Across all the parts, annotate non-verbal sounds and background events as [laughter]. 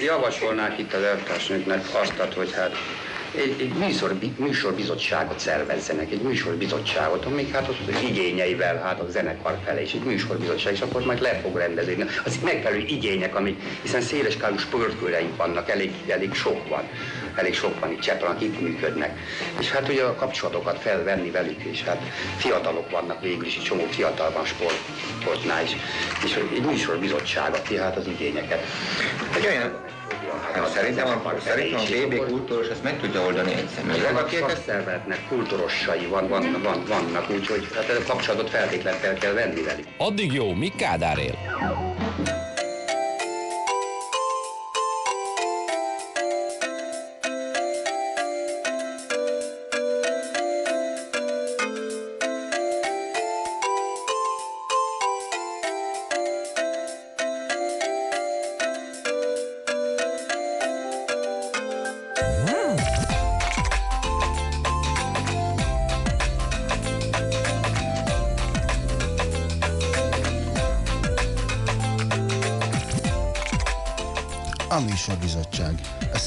javasolnák itt az elvtársnőknek azt, hogy hát egy, egy műsor, műsorbizottságot szervezzenek, egy műsorbizottságot, amik hát az, igényeivel, hát a zenekar felé is egy műsorbizottság, és akkor majd le fog rendezni. Az megfelelő igények, amik, hiszen széleskálú sportkőreink vannak, elég, elég sok van, elég sok van itt Csepel, akik működnek. És hát ugye a kapcsolatokat felvenni velük, és hát fiatalok vannak végül is, egy csomó fiatal van sport, sportnál is, és egy műsorbizottság, aki hát az igényeket. Egy olyan Hát, szerintem a, szerintem a BB kultúros ezt meg tudja oldani egy személyre. Akik ezt szervetnek, kultúrossai van, van, van, vannak, úgyhogy hát a kapcsolatot feltétlenül fel kell venni velük. Addig jó, mi Kádár él?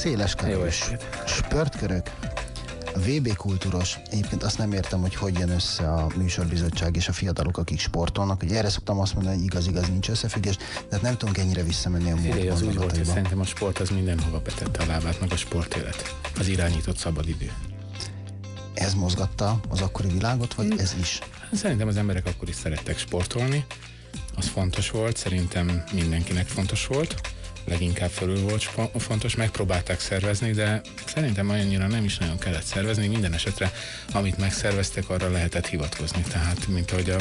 Széles körös, spörtkörök, VB kultúros, egyébként azt nem értem, hogy hogy jön össze a műsorbizottság és a fiatalok, akik sportolnak. Ugye erre szoktam azt mondani, hogy igaz-igaz nincs összefüggés, de hát nem tudunk ennyire visszamenni a Figyelj, az úgy volt, hogy szerintem a sport az mindenhova betette a lábát, meg a sportélet. Az irányított szabadidő. Ez mozgatta az akkori világot, vagy ez is? Szerintem az emberek akkor is szerettek sportolni. Az fontos volt, szerintem mindenkinek fontos volt leginkább fölül volt fontos, megpróbálták szervezni, de szerintem annyira nem is nagyon kellett szervezni, minden esetre, amit megszerveztek, arra lehetett hivatkozni, tehát mint ahogy a,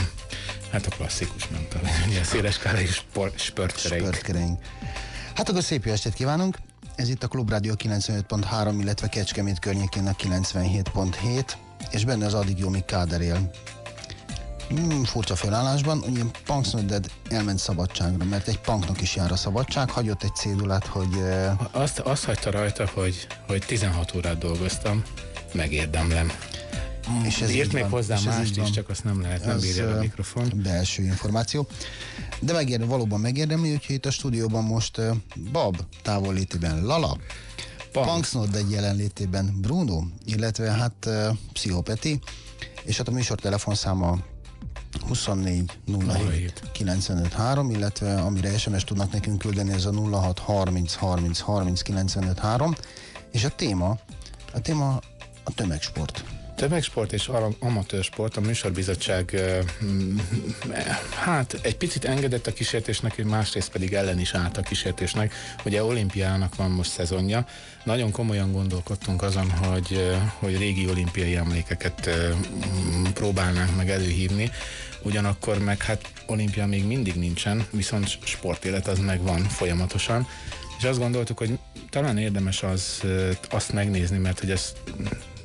hát a klasszikus, nem tudom, a széles és spörtkereink. Hát akkor szép jó estét kívánunk! Ez itt a Klubrádió 95.3, illetve Kecskemét környékén a 97.7, és benne az addig míg Káder él mm, furcsa felállásban, ugye Punksnodded elment szabadságra, mert egy punknak is jár a szabadság, hagyott egy cédulát, hogy... Uh... Azt, azt hagyta rajta, hogy, hogy 16 órát dolgoztam, megérdemlem. Mm, és ez írt még van, hozzá mást is, csak azt nem lehet, nem bírja a mikrofon. Belső információ. De megér, valóban megérdemli, úgyhogy itt a stúdióban most uh, Bab távollétében Lala, Punksnod egy jelenlétében Bruno, illetve hát uh, Pszichopeti, és hát a műsor telefonszáma 24 07 95 3, illetve amire SMS tudnak nekünk küldeni, ez a 06 30 30 30 95 3, és a téma, a téma a tömegsport. Tömegsport és amatőrsport, a műsorbizottság hát egy picit engedett a kísértésnek, másrészt pedig ellen is állt a kísértésnek. Ugye olimpiának van most szezonja, nagyon komolyan gondolkodtunk azon, hogy, hogy régi olimpiai emlékeket próbálnánk meg előhívni, ugyanakkor meg hát olimpia még mindig nincsen, viszont sportélet az meg van folyamatosan, és azt gondoltuk, hogy talán érdemes az, azt megnézni, mert hogy ez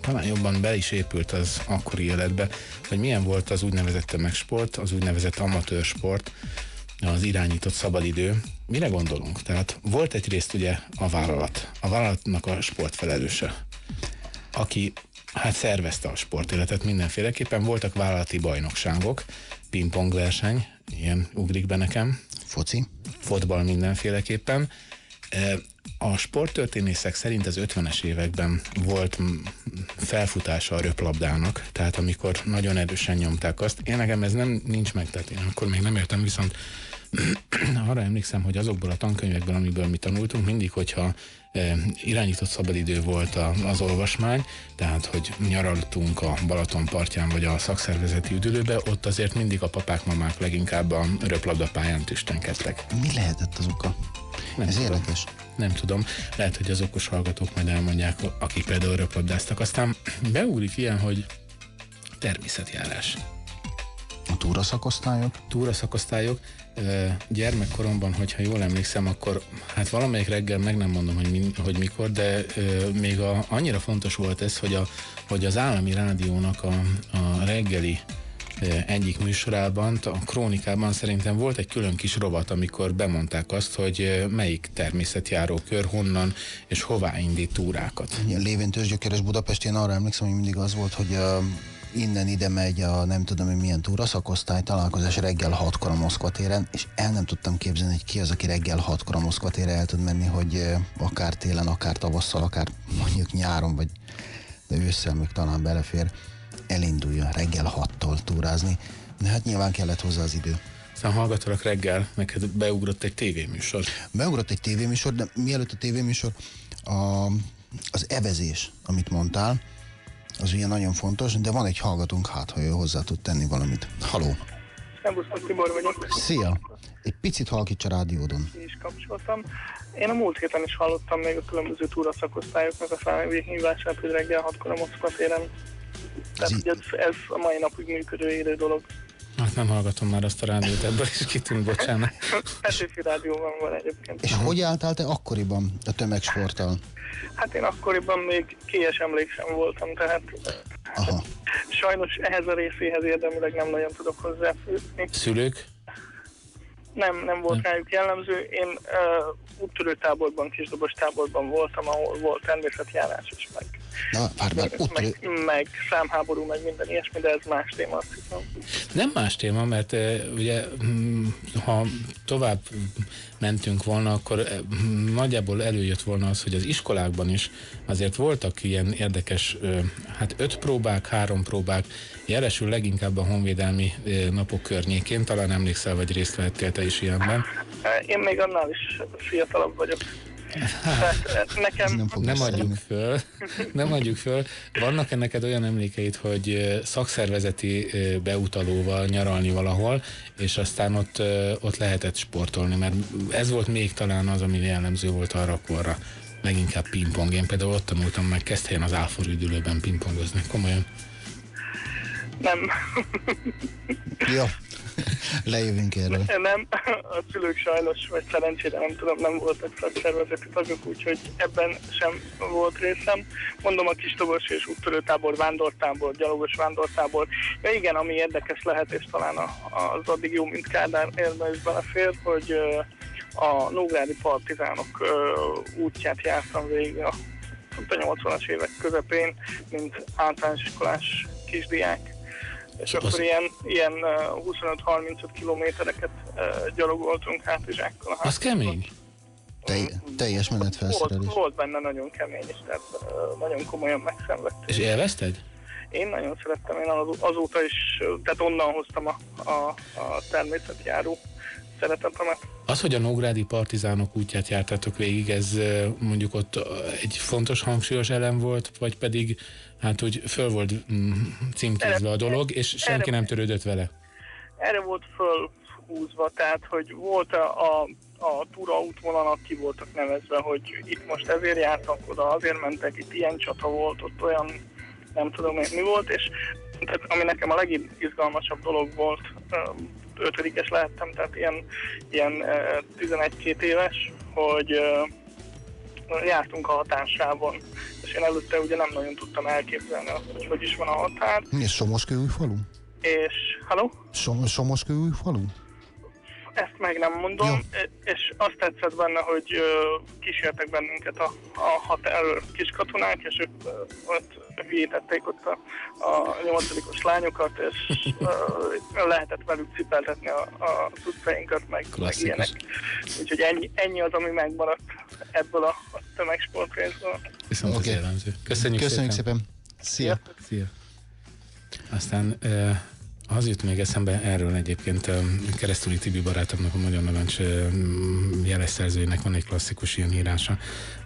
talán jobban be is épült az akkori életbe, hogy milyen volt az úgynevezett tömegsport, az úgynevezett amatőrsport, az irányított szabadidő. Mire gondolunk? Tehát volt egy részt ugye a vállalat, a vállalatnak a sportfelelőse, aki hát szervezte a sportéletet mindenféleképpen. Voltak vállalati bajnokságok, pingpong verseny, ilyen ugrik be nekem. Foci. Fotball mindenféleképpen. A sporttörténészek szerint az 50-es években volt felfutása a röplabdának, tehát amikor nagyon erősen nyomták azt. Én nekem ez nem nincs meg, tehát én akkor még nem értem, viszont [clears throat] arra emlékszem, hogy azokból a tankönyvekből, amiből mi tanultunk, mindig, hogyha e, irányított szabadidő volt a, az olvasmány, tehát hogy nyaraltunk a Balaton partján vagy a szakszervezeti üdülőbe, ott azért mindig a papák, mamák leginkább a röplabdapályán tüstenkedtek. Mi lehetett az oka? Nem Ez tudom. érdekes. Nem tudom. Lehet, hogy az okos hallgatók majd elmondják, akik például röplabdáztak. Aztán beugrik ilyen, hogy természetjárás. A túraszakosztályok? Túraszakosztályok gyermekkoromban, hogyha jól emlékszem, akkor hát valamelyik reggel meg nem mondom, hogy, mi, hogy mikor, de még a, annyira fontos volt ez, hogy, a, hogy az állami rádiónak a, a reggeli egyik műsorában, a krónikában szerintem volt egy külön kis rovat, amikor bemondták azt, hogy melyik természetjáró kör honnan és hová indít túrákat. Lévén tőzsgyökeres Budapest, én arra emlékszem, hogy mindig az volt, hogy innen ide megy a nem tudom, hogy milyen túraszakosztály, találkozás reggel 6-kor a Moszkva téren, és el nem tudtam képzelni, hogy ki az, aki reggel 6-kor a Moszkva térre el tud menni, hogy akár télen, akár tavasszal, akár mondjuk nyáron, vagy de ősszel még talán belefér, elinduljon reggel 6-tól túrázni. De hát nyilván kellett hozzá az idő. Aztán hallgatólag reggel neked beugrott egy tévéműsor. Beugrott egy tévéműsor, de mielőtt a tévéműsor, a, az evezés, amit mondtál, az ugye nagyon fontos, de van egy hallgatónk, hát ha ő hozzá tud tenni valamit. Haló! Szerbusztok, Tibor vagyok. Szia! Egy picit halkíts a rádiódon. Is kapcsoltam. Én a múlt héten is hallottam még a különböző túraszakosztályoknak a felhívását, hogy reggel 6-kor a Moszkva téren. Tehát, Ez hogy ez, ez a mai napig működő élő dolog. Hát nem hallgatom már azt a rádiót, ebből is kitűnt, bocsánat. [laughs] Petőfi rádióban van egyébként. És hogy álltál te akkoriban a tömegsporttal? Hát én akkoriban még kies emlékszem voltam, tehát Aha. sajnos ehhez a részéhez érdemileg nem nagyon tudok hozzáfűzni. Szülők? Nem, nem volt rájuk jellemző. Én uh, úttörő táborban, kisdobos táborban voltam, ahol volt természetjárás is, meg, Na, várj, várj, úttörő, meg, meg számháború, meg minden ilyesmi, de ez más téma, azt hiszem. Nem más téma, mert eh, ugye mm, ha tovább mentünk volna, akkor eh, mm, nagyjából előjött volna az, hogy az iskolákban is azért voltak ilyen érdekes, eh, hát öt próbák, három próbák, jelesül leginkább a honvédelmi napok környékén, talán emlékszel, vagy részt vettél te is ilyenben. Én még annál is fiatalabb vagyok. Tehát eh, nekem nem Nem adjuk föl, nem adjuk föl. Vannak-e neked olyan emlékeid, hogy szakszervezeti beutalóval nyaralni valahol, és aztán ott, ott lehetett sportolni, mert ez volt még talán az, ami jellemző volt arra korra. Leginkább pingpong. Én például ott tanultam meg Keszthelyen az Álfor üdülőben pingpongozni. Komolyan. Nem, Jó, [laughs] lejövünk erről. nem, a szülők sajnos, vagy szerencsére nem tudom, nem voltak szakszervezeti tagok, úgyhogy ebben sem volt részem. Mondom, a kis tobos és úttörőtábor, vándortábor, gyalogos vándortábor. Ja igen, ami érdekes lehet, és talán az addig jó, mint Kádár érve is belefér, hogy a Nógrádi partizánok útját jártam végig a 80-as évek közepén, mint általános iskolás kisdiák. És Az- akkor ilyen, ilyen ö, 25-35 kilométereket gyalogoltunk hátizsákkal. a Az kemény. Te, teljes Volt, menetfelszerelés. volt benne nagyon kemény, és tehát nagyon komolyan megszenvedtem. És élvezted? Én nagyon szerettem, én az, azóta is, tehát onnan hoztam a, a, a természetjáró szeretetemet. Az, hogy a Nógrádi partizánok útját jártátok végig, ez mondjuk ott egy fontos hangsúlyos elem volt, vagy pedig hát úgy föl volt mm, címkézve a dolog, és senki nem törődött vele? Erre volt fölhúzva, tehát hogy volt a, a, a túra útvonalak ki voltak nevezve, hogy itt most ezért jártak oda, azért mentek, itt ilyen csata volt, ott olyan nem tudom én mi volt, és tehát, ami nekem a legizgalmasabb dolog volt, ötödikes lehettem, tehát ilyen, ilyen ö, 11-2 éves, hogy jártunk a határsávon, és én előtte ugye nem nagyon tudtam elképzelni azt, hogy hogy is van a határ, Mi ez Somoskőúj falu? és, haló? Som, Somoskőúj falu? Ezt meg nem mondom, Jó. e- és azt tetszett benne, hogy kísértek bennünket a, a határ kis katonák, és ők ott hülyítették ott a, a nyolcadikos lányokat, és ö, lehetett velük cipeltetni a, a cuccainkat, meg, meg ilyenek. Úgyhogy ennyi, ennyi az, ami megmaradt ebből a, a tömegsportrészből. Viszont Oké. okay. Köszönjük, Köszönjük szépen. Szia. Szia. Aztán ö, az jut még eszembe erről egyébként ö, Keresztúri Tibi barátomnak, a Magyar Narancs ö, m, jelesszerzőjének van egy klasszikus ilyen írása.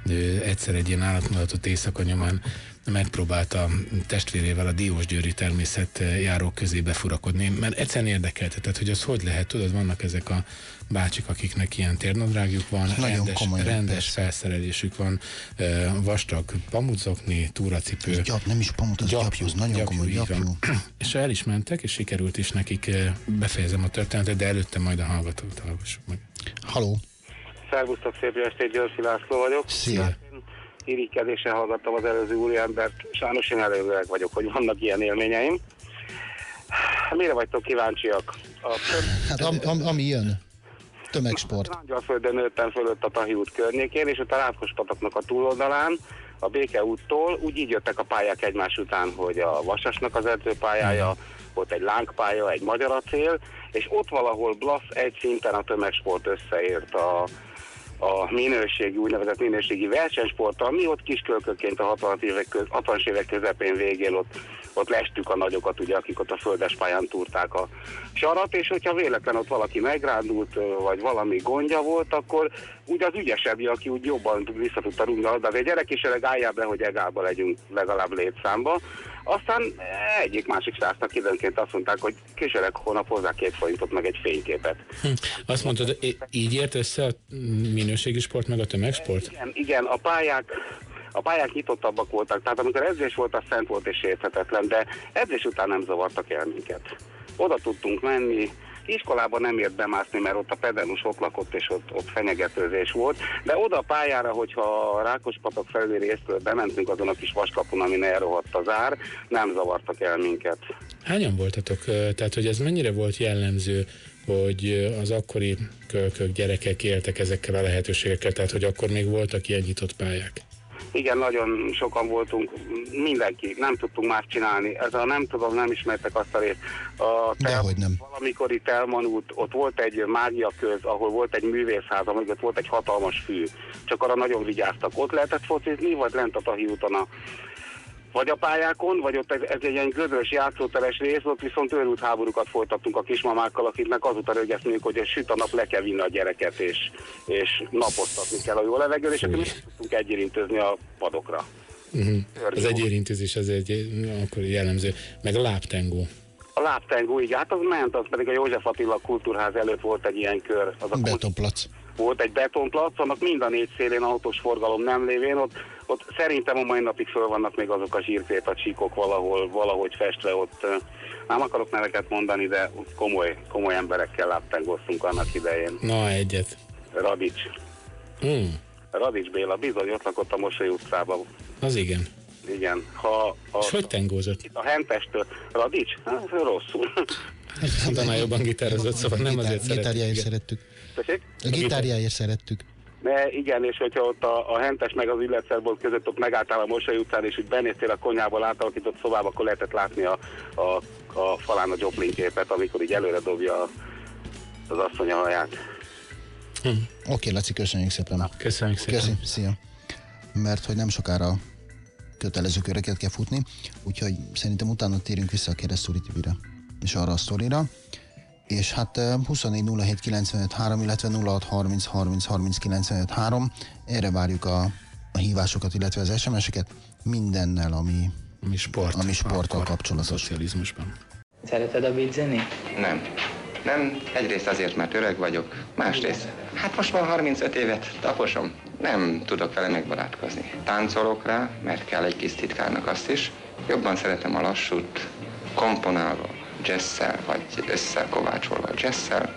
Ő egyszer egy ilyen állatmulatott éjszaka nyomán megpróbálta testvérével a Diósgyőri természetjárók közé befurakodni, mert egyszerűen érdekelte, tehát hogy az hogy lehet, tudod, vannak ezek a bácsik, akiknek ilyen térnadrágjuk van, Nagyon rendes, komolyan, rendes persze. felszerelésük van, ö, vastag pamucokni, túracipő, Gyap, nem is pamut, az gyapjú, az nagyon komoly így van. gyapjú. [clears throat] És el is mentek, és sikerült is nekik, eh, befejezem a történetet, de előtte majd a hallgatót hallgassuk meg. Haló, Szervusztok, szép jó estét, Györfi László vagyok. szia. Irigykedésen hallgattam az előző úriembert. Sajnos én előleg vagyok, hogy vannak ilyen élményeim. Mire vagytok kíváncsiak? A, Hát am, am, ami jön. Tömegsport. Angyalföldön nőttem fölött a Tahi út környékén, és ott a Rátkospataknak a túloldalán, a Béke úttól, úgy így jöttek a pályák egymás után, hogy a Vasasnak az edzőpályája, ott egy lángpálya, egy magyar acél, és ott valahol Blasz egy szinten a tömegsport összeért a, a minőségi, úgynevezett minőségi versenysporttal. Mi ott kiskölköként a 60 évek, köz, 60 évek közepén végén ott, ott lestük a nagyokat, ugye, akik ott a földes pályán túrták a sarat, és hogyha véletlen ott valaki megrándult, vagy valami gondja volt, akkor úgy az ügyesebb, aki úgy jobban vissza tudta rúgni a labdát. Egy gyerek is be, hogy egába legyünk legalább létszámba. Aztán egyik másik srácnak időnként azt mondták, hogy kisöreg hónap hozzá két forintot, meg egy fényképet. Hm. Azt mondtad, így ért össze a minőségi sport meg a tömegsport? Igen, igen a pályák a pályák nyitottabbak voltak, tehát amikor edzés volt, az szent volt és érthetetlen, de edzés után nem zavartak el minket. Oda tudtunk menni, iskolában nem ért bemászni, mert ott a pedagógus ott lakott, és ott, ott fenyegetőzés volt, de oda a pályára, hogyha a Rákospatak felüli részről bementünk azon a kis vaskapun, amin elrohadt az ár, nem zavartak el minket. Hányan voltatok? Tehát, hogy ez mennyire volt jellemző hogy az akkori kölkök, gyerekek éltek ezekkel a lehetőségekkel, tehát hogy akkor még voltak ilyen nyitott pályák? Igen, nagyon sokan voltunk, mindenki, nem tudtunk más csinálni. Ez a nem tudom, nem ismertek azt a részt. A Dehogy nem. Valamikor itt elmanult, ott volt egy mágia köz, ahol volt egy művészház, ott volt egy hatalmas fű. Csak arra nagyon vigyáztak. Ott lehetett focizni, vagy lent a Tahi úton a vagy a pályákon, vagy ott ez, ez egy ilyen közös játszóteres rész, ott viszont őrült háborúkat folytattunk a kismamákkal, akiknek azután rögyeztünk, hogy egy süt a nap le kell vinni a gyereket, és, és napoztatni kell a jó levegőt, és akkor mi tudtunk egyérintőzni a padokra. Uh-huh. Az egyérintőzés az egy akkor jellemző. Meg a láptengó. A láptengó, így hát az ment, az pedig a József Attila kultúrház előtt volt egy ilyen kör. Az a betonplac. Volt egy betonplac, annak mind a négy szélén autós forgalom nem lévén, ott ott szerintem a mai napig föl vannak még azok a a csíkok valahol, valahogy festve ott. Nem akarok neveket mondani, de komoly, komoly emberekkel láttangoztunk annak idején. Na, egyet. Radics. Mm. Radics Béla, bizony, ott lakott a Mosoly utcában. Az igen. Igen. Ha, a, És hogy tengózott? A Hentestől. Radics? Hát, rosszul. Hát, annál jobban gitározott, szóval nem azért szerettük. Gitárjáért szerettük. A gitárjáért szerettük. Ne, igen, és hogyha ott a, a Hentes meg az illetszerból között ott megálltál a Mosoly utcán, és úgy benéztél a konyhából átalakított szobába, akkor lehetett látni a, a, a falán a Joplin képet, amikor így előre dobja az asszony a haját. Hm. Oké, okay, Laci, köszönjük szépen. Köszönjük szépen. Köszönjük, szia. Mert hogy nem sokára kötelező köröket kell futni, úgyhogy szerintem utána térünk vissza a keresztúri és arra a sztorira és hát 24 07 95 3, illetve 06 30 30 30 95 3, erre várjuk a, a hívásokat, illetve az SMS-eket mindennel, ami, ami, sport, ami sporttal kapcsolatos. A szocializmusban. Szereted a beatzenét? Nem. Nem, egyrészt azért, mert öreg vagyok, másrészt, hát most már 35 évet taposom, nem tudok vele megbarátkozni. Táncolok rá, mert kell egy kis titkárnak azt is, jobban szeretem a lassút, komponálva, jazzszel, vagy összekovácsolva jazzszel,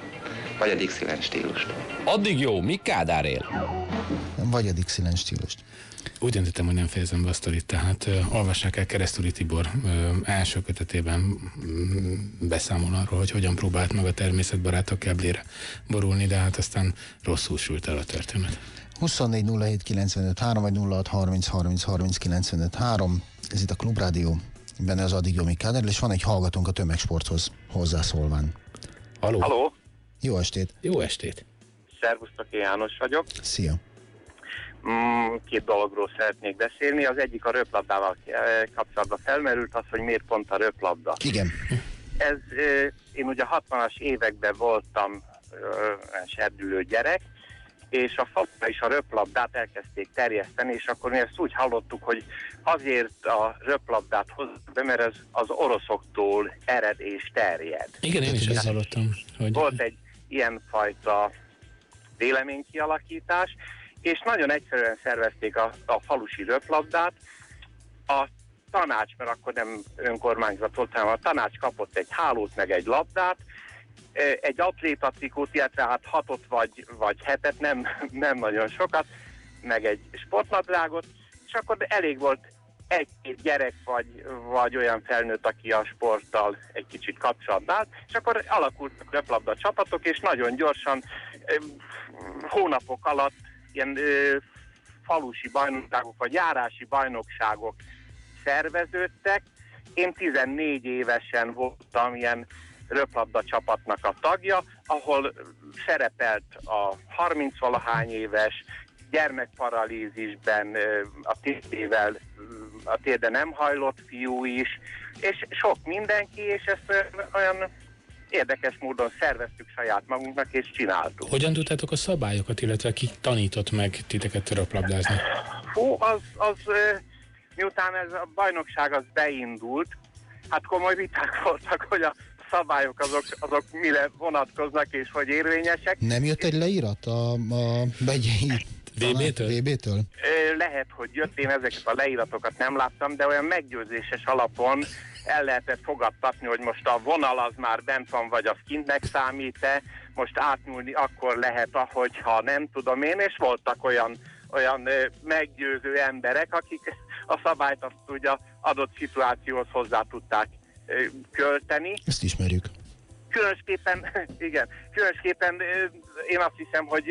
vagy a Dixieland stílust. Addig jó, mi Kádár él? Vagy a Dixieland stílust. Úgy döntöttem, hogy nem fejezem be a sztorit, tehát uh, olvassák el Keresztúri Tibor uh, első kötetében um, beszámol arról, hogy hogyan próbált meg a természetbarát a keblére borulni, de hát aztán rosszul sült el a történet. 24 07 95 3 vagy 06 30 30 30 95 3. Ez itt a Klubrádió benne az addig Jomi Káder, és van egy hallgatónk a tömegsporthoz hozzászólván. Haló. Haló. Jó estét. Jó estét. Szervusztok, én János vagyok. Szia. Mm, két dologról szeretnék beszélni. Az egyik a röplabdával eh, kapcsolatban felmerült az, hogy miért pont a röplabda. Igen. Ez, eh, én ugye 60-as években voltam eh, serdülő gyerek, és a falra is a röplabdát elkezdték terjeszteni, és akkor mi ezt úgy hallottuk, hogy azért a röplabdát hozzák be, mert ez az oroszoktól ered és terjed. Igen, én is ezt hallottam. Hogy... Volt egy ilyenfajta véleménykialakítás, és nagyon egyszerűen szervezték a, a falusi röplabdát. A tanács, mert akkor nem önkormányzat volt, hanem a tanács kapott egy hálót, meg egy labdát, egy atlétatrikót, illetve hát hatot vagy, vagy hetet, nem, nem nagyon sokat, meg egy sportnadrágot, és akkor elég volt egy-két gyerek vagy, vagy olyan felnőtt, aki a sporttal egy kicsit kapcsolatban állt, és akkor alakultak röplabda csapatok, és nagyon gyorsan hónapok alatt ilyen falusi bajnokságok, vagy járási bajnokságok szerveződtek. Én 14 évesen voltam ilyen röplabda csapatnak a tagja, ahol szerepelt a 30-valahány éves, gyermekparalízisben a térdével, a térde nem hajlott fiú is, és sok mindenki, és ezt olyan, érdekes módon szerveztük saját magunknak, és csináltuk. Hogyan tudtátok a szabályokat, illetve ki tanított meg titeket röplabdázni? Fú, az, az miután ez a bajnokság az beindult, hát komoly viták voltak, hogy a szabályok azok, azok mire vonatkoznak és hogy érvényesek. Nem jött egy leírat a, a begyei VB-től? Lehet, hogy jött, én ezeket a leíratokat nem láttam, de olyan meggyőzéses alapon el lehetett fogadtatni, hogy most a vonal az már bent van, vagy az kintnek számít-e, most átnyúlni akkor lehet, ahogyha nem tudom én, és voltak olyan, olyan meggyőző emberek, akik a szabályt azt ugye adott szituációhoz hozzá tudták költeni. Ezt ismerjük. Különösképpen, [laughs] igen, különösképpen én azt hiszem, hogy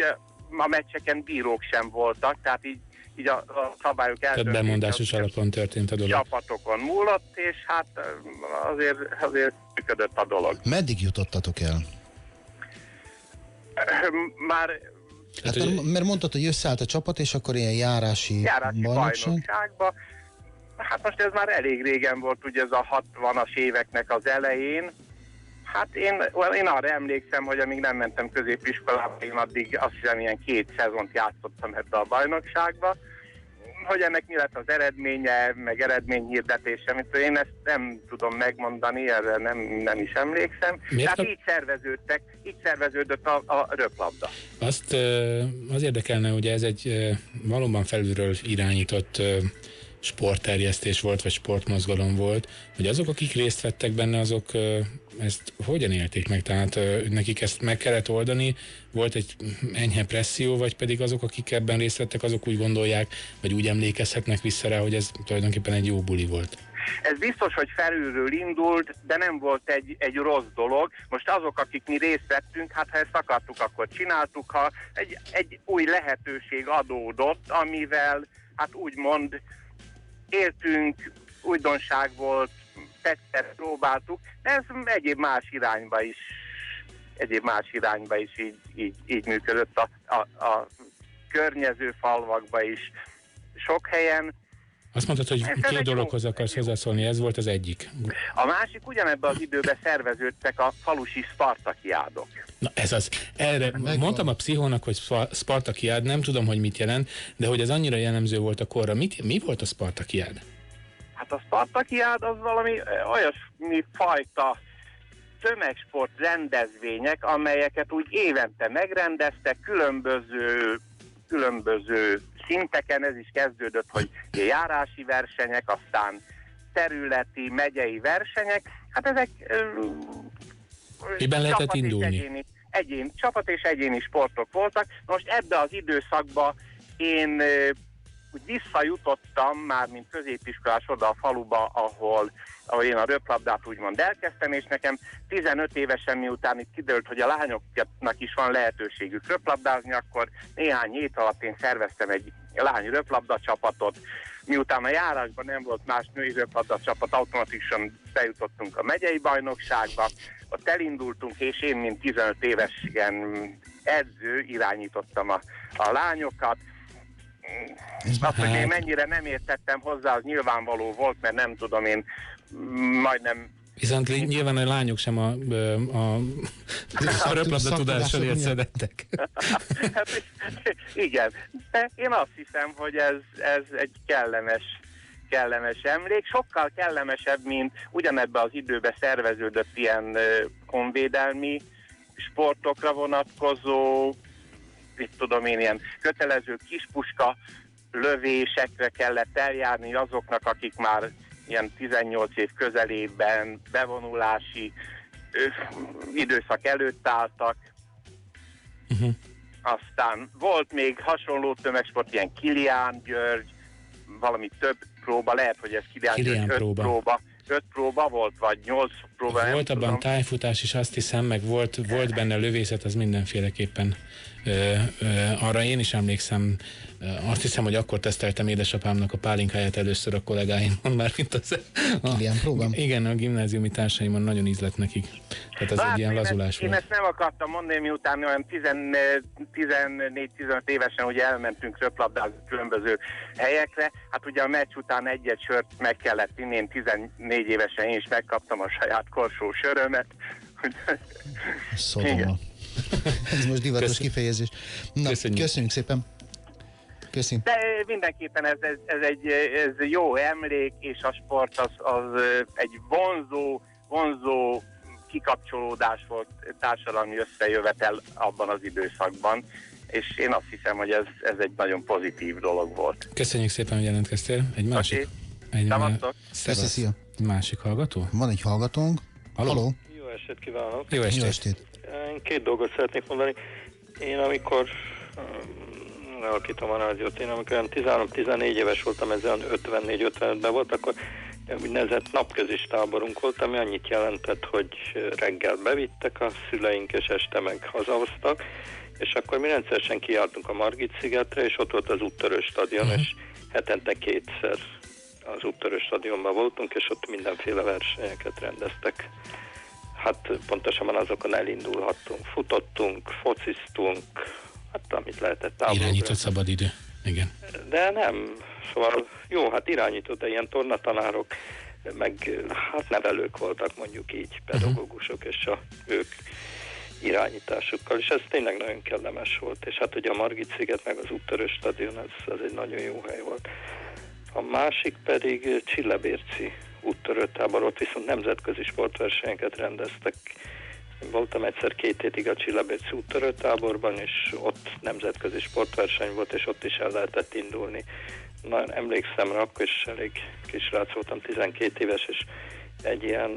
a meccseken bírók sem voltak, tehát így, így a, a szabályok Tehát bemondásos alapon történt a dolog. csapatokon múlott, és hát azért, azért működött a dolog. Meddig jutottatok el? Már Hát, hogy- mert, mert mondtad, hogy összeállt a csapat, és akkor ilyen járási, járási bajnokság. bajnokságba. Hát most ez már elég régen volt, ugye ez a 60-as éveknek az elején. Hát én, én arra emlékszem, hogy amíg nem mentem középiskolába, én addig azt hiszem ilyen két szezont játszottam ebbe a bajnokságba. Hogy ennek mi lett az eredménye, meg eredményhirdetése, mint én ezt nem tudom megmondani, erre nem, nem is emlékszem. Miért Tehát nem- így szerveződtek, így szerveződött a, a röplabda. Azt az érdekelne, ugye ez egy valóban felülről irányított sportterjesztés volt, vagy sportmozgalom volt, hogy azok, akik részt vettek benne, azok ezt hogyan élték meg? Tehát nekik ezt meg kellett oldani, volt egy enyhe presszió, vagy pedig azok, akik ebben részt vettek, azok úgy gondolják, vagy úgy emlékezhetnek vissza rá, hogy ez tulajdonképpen egy jó buli volt. Ez biztos, hogy felülről indult, de nem volt egy, egy rossz dolog. Most azok, akik mi részt vettünk, hát ha ezt akartuk, akkor csináltuk, ha egy, egy új lehetőség adódott, amivel hát úgymond éltünk, újdonság volt, tetszett, próbáltuk, de ez egyéb más irányba is egyéb más irányba is így, így, így működött a, a, a környező falvakba is sok helyen. Azt mondtad, hogy Ez két dologhoz akarsz hozzászólni, ez volt az egyik. A másik ugyanebben az időben szerveződtek a falusi Spartakiádok. Na ez az. Erre Megvan. mondtam a pszichónak, hogy Spa- Spartakiád, nem tudom, hogy mit jelent, de hogy ez annyira jellemző volt a korra. Mit, mi volt a Spartakiád? Hát a Spartakiád az valami olyasmi fajta tömegsport rendezvények, amelyeket úgy évente megrendeztek, különböző, különböző szinteken, ez is kezdődött, hogy járási versenyek, aztán területi, megyei versenyek, hát ezek Miben lehetett csapat és indulni? Egyéni, egyén, csapat és egyéni sportok voltak. Most ebbe az időszakba én úgy visszajutottam már, mint középiskolás oda a faluba, ahol, ahol én a röplabdát úgymond elkezdtem, és nekem 15 évesen miután itt kiderült, hogy a lányoknak is van lehetőségük röplabdázni, akkor néhány hét alatt én szerveztem egy lány röplabda csapatot, miután a járásban nem volt más női röplabda csapat, automatikusan bejutottunk a megyei bajnokságba, ott elindultunk, és én, mint 15 éves edző irányítottam a, a lányokat, Ez azt, hogy én Hát- mennyire nem értettem hozzá, az nyilvánvaló volt, mert nem tudom, én majdnem Viszont nyilván a lányok sem a, a, [laughs] a röplabda tudással érszedettek. [laughs] Hát, igen, de én azt hiszem, hogy ez, ez egy kellemes, kellemes emlék, sokkal kellemesebb, mint ugyanebbe az időbe szerveződött ilyen ö, honvédelmi sportokra vonatkozó, mit tudom én, ilyen kötelező kispuska lövésekre kellett eljárni azoknak, akik már ilyen 18 év közelében bevonulási időszak előtt álltak. Uh-huh. Aztán volt még hasonló tömegsport, ilyen Kilián György, valami több próba, lehet, hogy ez Kilián, Kilián György, próba. próba. Öt próba volt, vagy nyolc próba, nem Volt abban tudom. tájfutás is, azt hiszem, meg volt, volt benne lövészet, az mindenféleképpen Ö, ö, arra én is emlékszem, azt hiszem, hogy akkor teszteltem édesapámnak a pálinkáját először a kollégáimon, már mint az... A, Kilian próbám. Igen, a gimnáziumi társaimon nagyon ízlett nekik. Tehát ez Na, egy hát ilyen én lazulás Én volt. ezt nem akartam mondani, miután olyan 14-15 évesen ugye elmentünk röplabdázni különböző helyekre. Hát ugye a meccs után egy-egy sört meg kellett inni, én 14 évesen én is megkaptam a saját korsó sörömet. Igen. Ez most divatos Köszön- kifejezés. Na, Köszönjük. köszönjük szépen. Köszi. De mindenképpen ez, ez, ez egy ez jó emlék, és a sport az, az egy vonzó, vonzó kikapcsolódás volt társadalmi összejövetel abban az időszakban, és én azt hiszem, hogy ez, ez egy nagyon pozitív dolog volt. Köszönjük szépen, hogy jelentkeztél. Egy másik... Egy, Szevasztok. Szia. Másik hallgató? Van egy hallgatónk. Halló? Halló. Jó estét kívánok! Jó estét. Jó estét. Én két dolgot szeretnék mondani. Én amikor lealakítom a rádiót, én amikor olyan 13-14 éves voltam, ez olyan 54-55-ben volt, akkor úgynevezett napközis táborunk volt, ami annyit jelentett, hogy reggel bevittek a szüleink, és este meg hazahoztak, és akkor mi rendszeresen kijártunk a Margit szigetre, és ott volt az úttörő stadion, uh-huh. és hetente kétszer az úttörő stadionban voltunk, és ott mindenféle versenyeket rendeztek. Hát pontosabban azokon elindulhattunk, futottunk, fociztunk, hát amit lehetett távolra. Irányított szabadidő. Igen. De nem, szóval jó, hát irányított, de ilyen tornatanárok, meg hát nevelők voltak mondjuk így, pedagógusok, és a, ők irányításukkal, és ez tényleg nagyon kellemes volt, és hát ugye a Margit sziget meg az úttörös stadion, ez, ez egy nagyon jó hely volt. A másik pedig Csillebérci úttörőtábor, ott viszont nemzetközi sportversenyeket rendeztek. Voltam egyszer két hétig a Csillebérci úttörőtáborban, és ott nemzetközi sportverseny volt, és ott is el lehetett indulni. Nagyon emlékszem rá, akkor is elég kisrác voltam, 12 éves, és egy ilyen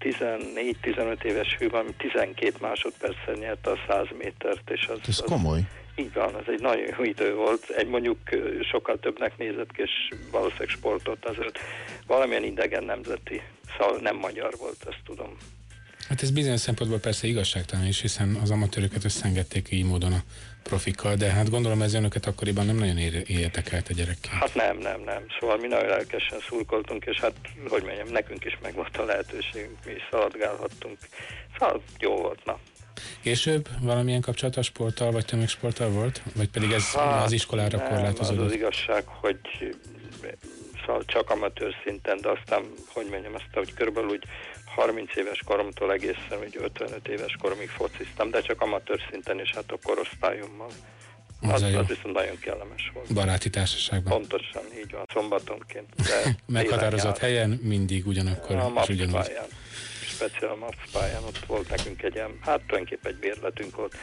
14-15 éves ami 12 másodperccel nyerte a 100 métert, és az, Ez az komoly. így van, ez egy nagyon jó idő volt. Egy mondjuk sokkal többnek nézett ki, és valószínűleg sportot azért valamilyen idegen nemzeti, szóval nem magyar volt, ezt tudom. Hát ez bizonyos szempontból persze igazságtalan is, hiszen az amatőröket összeengedték így módon a profikkal, de hát gondolom ez önöket akkoriban nem nagyon ér- értekelt a gyerekként. Hát nem, nem, nem. Szóval mi nagyon lelkesen szurkoltunk, és hát, hogy mondjam, nekünk is megvolt a lehetőségünk, mi is szaladgálhattunk. Szóval jó volt, na. Később valamilyen kapcsolat a sporttal, vagy tömegsporttal volt? Vagy pedig ez Hát, az iskolára nem, korlátozódott? Az az igazság, hogy szóval csak amatőr szinten, de aztán, hogy mondjam, azt, hogy körülbelül úgy 30 éves koromtól egészen úgy 55 éves koromig fociztam, de csak amatőr szinten, és hát a korosztályommal. Az Az, az viszont nagyon kellemes volt. Baráti társaságban. Pontosan, így van, szombatonként. De [laughs] Meghatározott helyen, mindig ugyanakkor. A és ugyanúgy. Speciál a MAPS pályán, ott volt nekünk egy ilyen, hát tulajdonképpen egy bérletünk volt.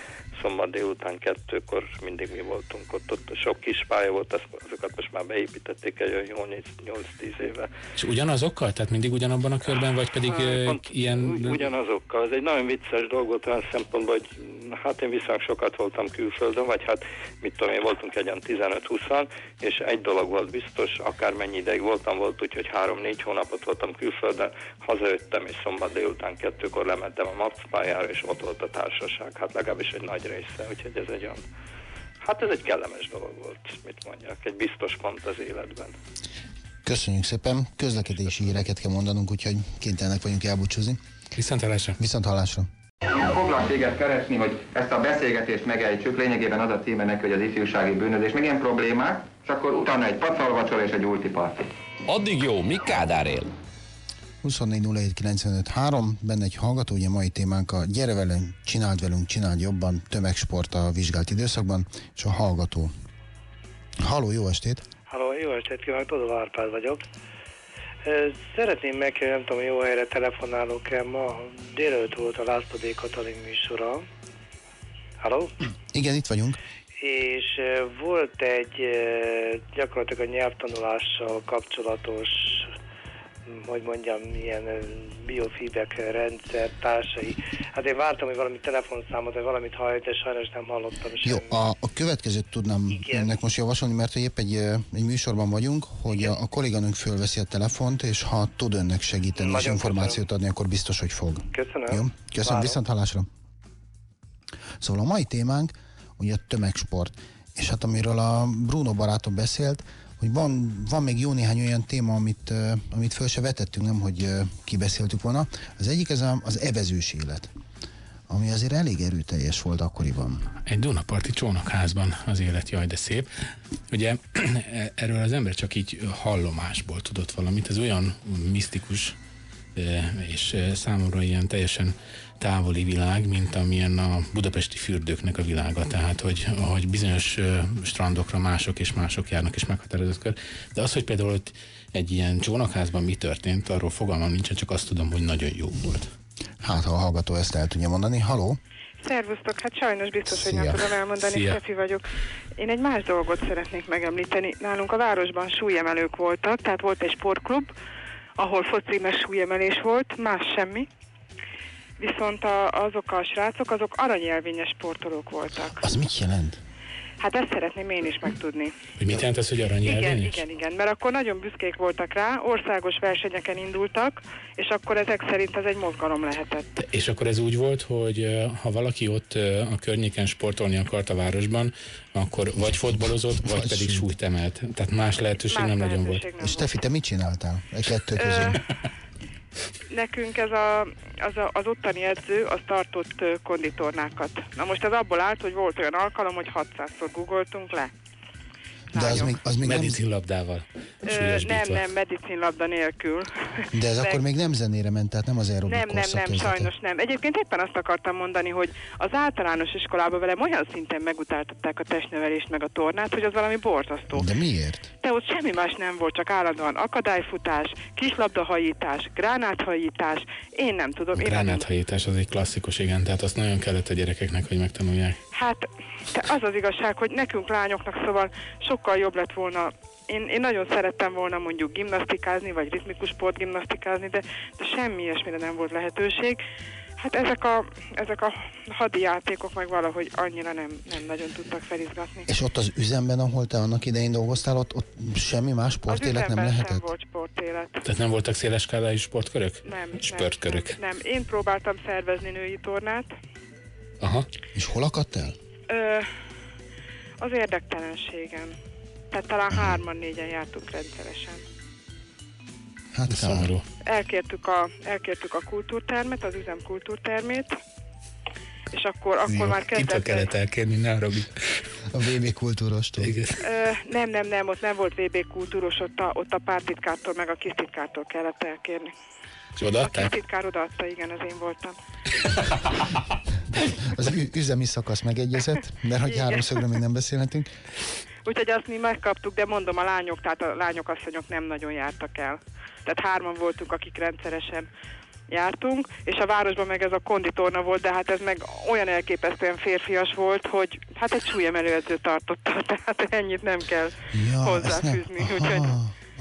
Szombat délután kettőkor mindig mi voltunk ott, ott sok kis pálya volt, azt- azokat most már beépítették egy olyan jó 8-10 éve. És ugyanazokkal? Tehát mindig ugyanabban a körben, vagy pedig Hát, pont ilyen... ugy- Ugyanazokkal. Ez egy nagyon vicces dolog volt olyan szempontból, hogy hát én viszonylag sokat voltam külföldön, vagy hát mit tudom én, voltunk egy olyan 15-20 és egy dolog volt biztos, akármennyi ideig voltam, volt úgy, hogy 3-4 hónapot voltam külföldön, hazajöttem, és szombat délután kettőkor lementem a MAPS pályára, és ott volt a társaság, hát legalábbis egy nagy része, úgyhogy ez egy olyan, hát ez egy kellemes dolog volt, mit mondjak, egy biztos pont az életben. Köszönjük szépen. Közlekedési híreket kell mondanunk, úgyhogy kénytelenek vagyunk elbúcsúzni. Viszont hallásra. Viszont hallásra. Foglak téged keresni, hogy ezt a beszélgetést megejtsük, lényegében az a címe neki, hogy az ifjúsági bűnözés, meg ilyen problémák, és akkor utána egy pacalvacsora és egy ultiparti. Addig jó, míg Kádár él. 24.07.95.3, benne egy hallgató, ugye mai témánk a Gyere velünk, csináld velünk, csináld jobban, tömegsport a vizsgált időszakban, és a hallgató. Halló, jó estét! Halló, jó estét kívánok, Todó Árpád vagyok. Szeretném megkérdezni, nem tudom, jó helyre telefonálok-e, ma délelőtt volt a László D. Katalin műsora. Halló? Igen, itt vagyunk. És volt egy gyakorlatilag a nyelvtanulással kapcsolatos, hogy mondjam, milyen ö, biofeedback rendszer társai. Hát én vártam, hogy valami telefonszámot, vagy valamit hallott, de sajnos nem hallottam Jó, semmit. a, a következőt tudnám Igen. önnek most javasolni, mert hogy épp egy, egy műsorban vagyunk, hogy a, a kolléganőnk fölveszi a telefont, és ha tud önnek segíteni és Nagyon információt adni, akkor biztos, hogy fog. Köszönöm. Jó? Köszönöm, Várom. viszont hallásra. Szóval a mai témánk ugye a tömegsport. És hát amiről a Bruno barátom beszélt, hogy van, van még jó néhány olyan téma, amit, amit föl se vetettünk, nem hogy kibeszéltük volna. Az egyik ez a, az evezős élet, ami azért elég erőteljes volt akkoriban. Egy Dunaparti csónakházban az élet, jaj, de szép. Ugye [clears throat] erről az ember csak így hallomásból tudott valamit, ez olyan misztikus és számomra ilyen teljesen távoli világ, mint amilyen a budapesti fürdőknek a világa, tehát hogy, hogy bizonyos strandokra mások és mások járnak és meghatározott kör. De az, hogy például ott egy ilyen csónakházban mi történt, arról fogalmam nincsen, csak azt tudom, hogy nagyon jó volt. Hát, ha a hallgató ezt el tudja mondani. Haló? Szervusztok, hát sajnos biztos, Szia. hogy nem tudom elmondani, Szia. Szefi vagyok. Én egy más dolgot szeretnék megemlíteni. Nálunk a városban súlyemelők voltak, tehát volt egy sportklub, ahol focimes súlyemelés volt, más semmi. Viszont a, azok a srácok, azok aranyelvényes sportolók voltak. Az mit jelent? Hát ezt szeretném én is megtudni. Hogy mit jelent ez, hogy aranyelvényes? Igen, igen, igen, mert akkor nagyon büszkék voltak rá, országos versenyeken indultak, és akkor ezek szerint ez egy mozgalom lehetett. És akkor ez úgy volt, hogy ha valaki ott a környéken sportolni akart a városban, akkor vagy fotbalozott, vagy, vagy pedig súlyt emelt. Tehát más lehetőség más nem lehetőség nagyon volt. Nem és Tefi, te mit csináltál? Egy kettő közül. [laughs] Nekünk ez a, az, a, az ottani edző, az tartott konditornákat. Na most ez abból állt, hogy volt olyan alkalom, hogy 600-szor googoltunk le. De az még, az még medicinlabdával. Ö, nem, nem, medicinlabda nélkül. De ez De... akkor még nem zenére ment, tehát nem az aerobik Nem, nem, nem, sajnos nem. Egyébként éppen azt akartam mondani, hogy az általános iskolában velem olyan szinten megutáltatták a testnevelést meg a tornát, hogy az valami borzasztó. De miért? De ott semmi más nem volt, csak állandóan akadályfutás, kislabdahajítás, gránáthajítás, én nem tudom. A gránáthajítás az egy klasszikus, igen, tehát azt nagyon kellett a gyerekeknek, hogy megtanulják. Hát az az igazság, hogy nekünk lányoknak szóval sokkal jobb lett volna én, én nagyon szerettem volna mondjuk gimnasztikázni, vagy ritmikus sportgimnasztikázni, de, de semmi ilyesmire nem volt lehetőség. Hát ezek a, ezek a hadi játékok meg valahogy annyira nem, nem nagyon tudtak felizgatni. És ott az üzemben, ahol te annak idején dolgoztál, ott, ott semmi más sportélet nem lehetett? sem volt sportélet. Tehát nem voltak széles skálai sportkörök? Nem. Sportkörök? Nem, nem. Én próbáltam szervezni női tornát. Aha. És hol akadt el? Ö, az érdektelenségen. Tehát talán hárman, négyen jártunk rendszeresen. Hát szomorú. Elkértük a, elkértük a kultúrtermet, az üzem kultúrtermét, és akkor, akkor Jó, már kezdett... Kitől kellett elkérni, ne A VB kultúrostól. Ö, nem, nem, nem, ott nem volt VB kultúros, ott a, ott a pártitkártól, meg a kisztitkártól kellett elkérni. És odaadták? A kisztitkár odaadta, igen, az én voltam. [laughs] az üzemi szakasz megegyezett, mert hogy háromszögről még nem beszélhetünk. Úgyhogy azt mi megkaptuk, de mondom, a lányok, tehát a lányok asszonyok nem nagyon jártak el. Tehát hárman voltunk, akik rendszeresen jártunk, és a városban meg ez a konditorna volt, de hát ez meg olyan elképesztően férfias volt, hogy hát egy súlyemelőedző tartotta, [laughs] tehát ennyit nem kell ja, hozzáfűzni. Nem... Úgyhogy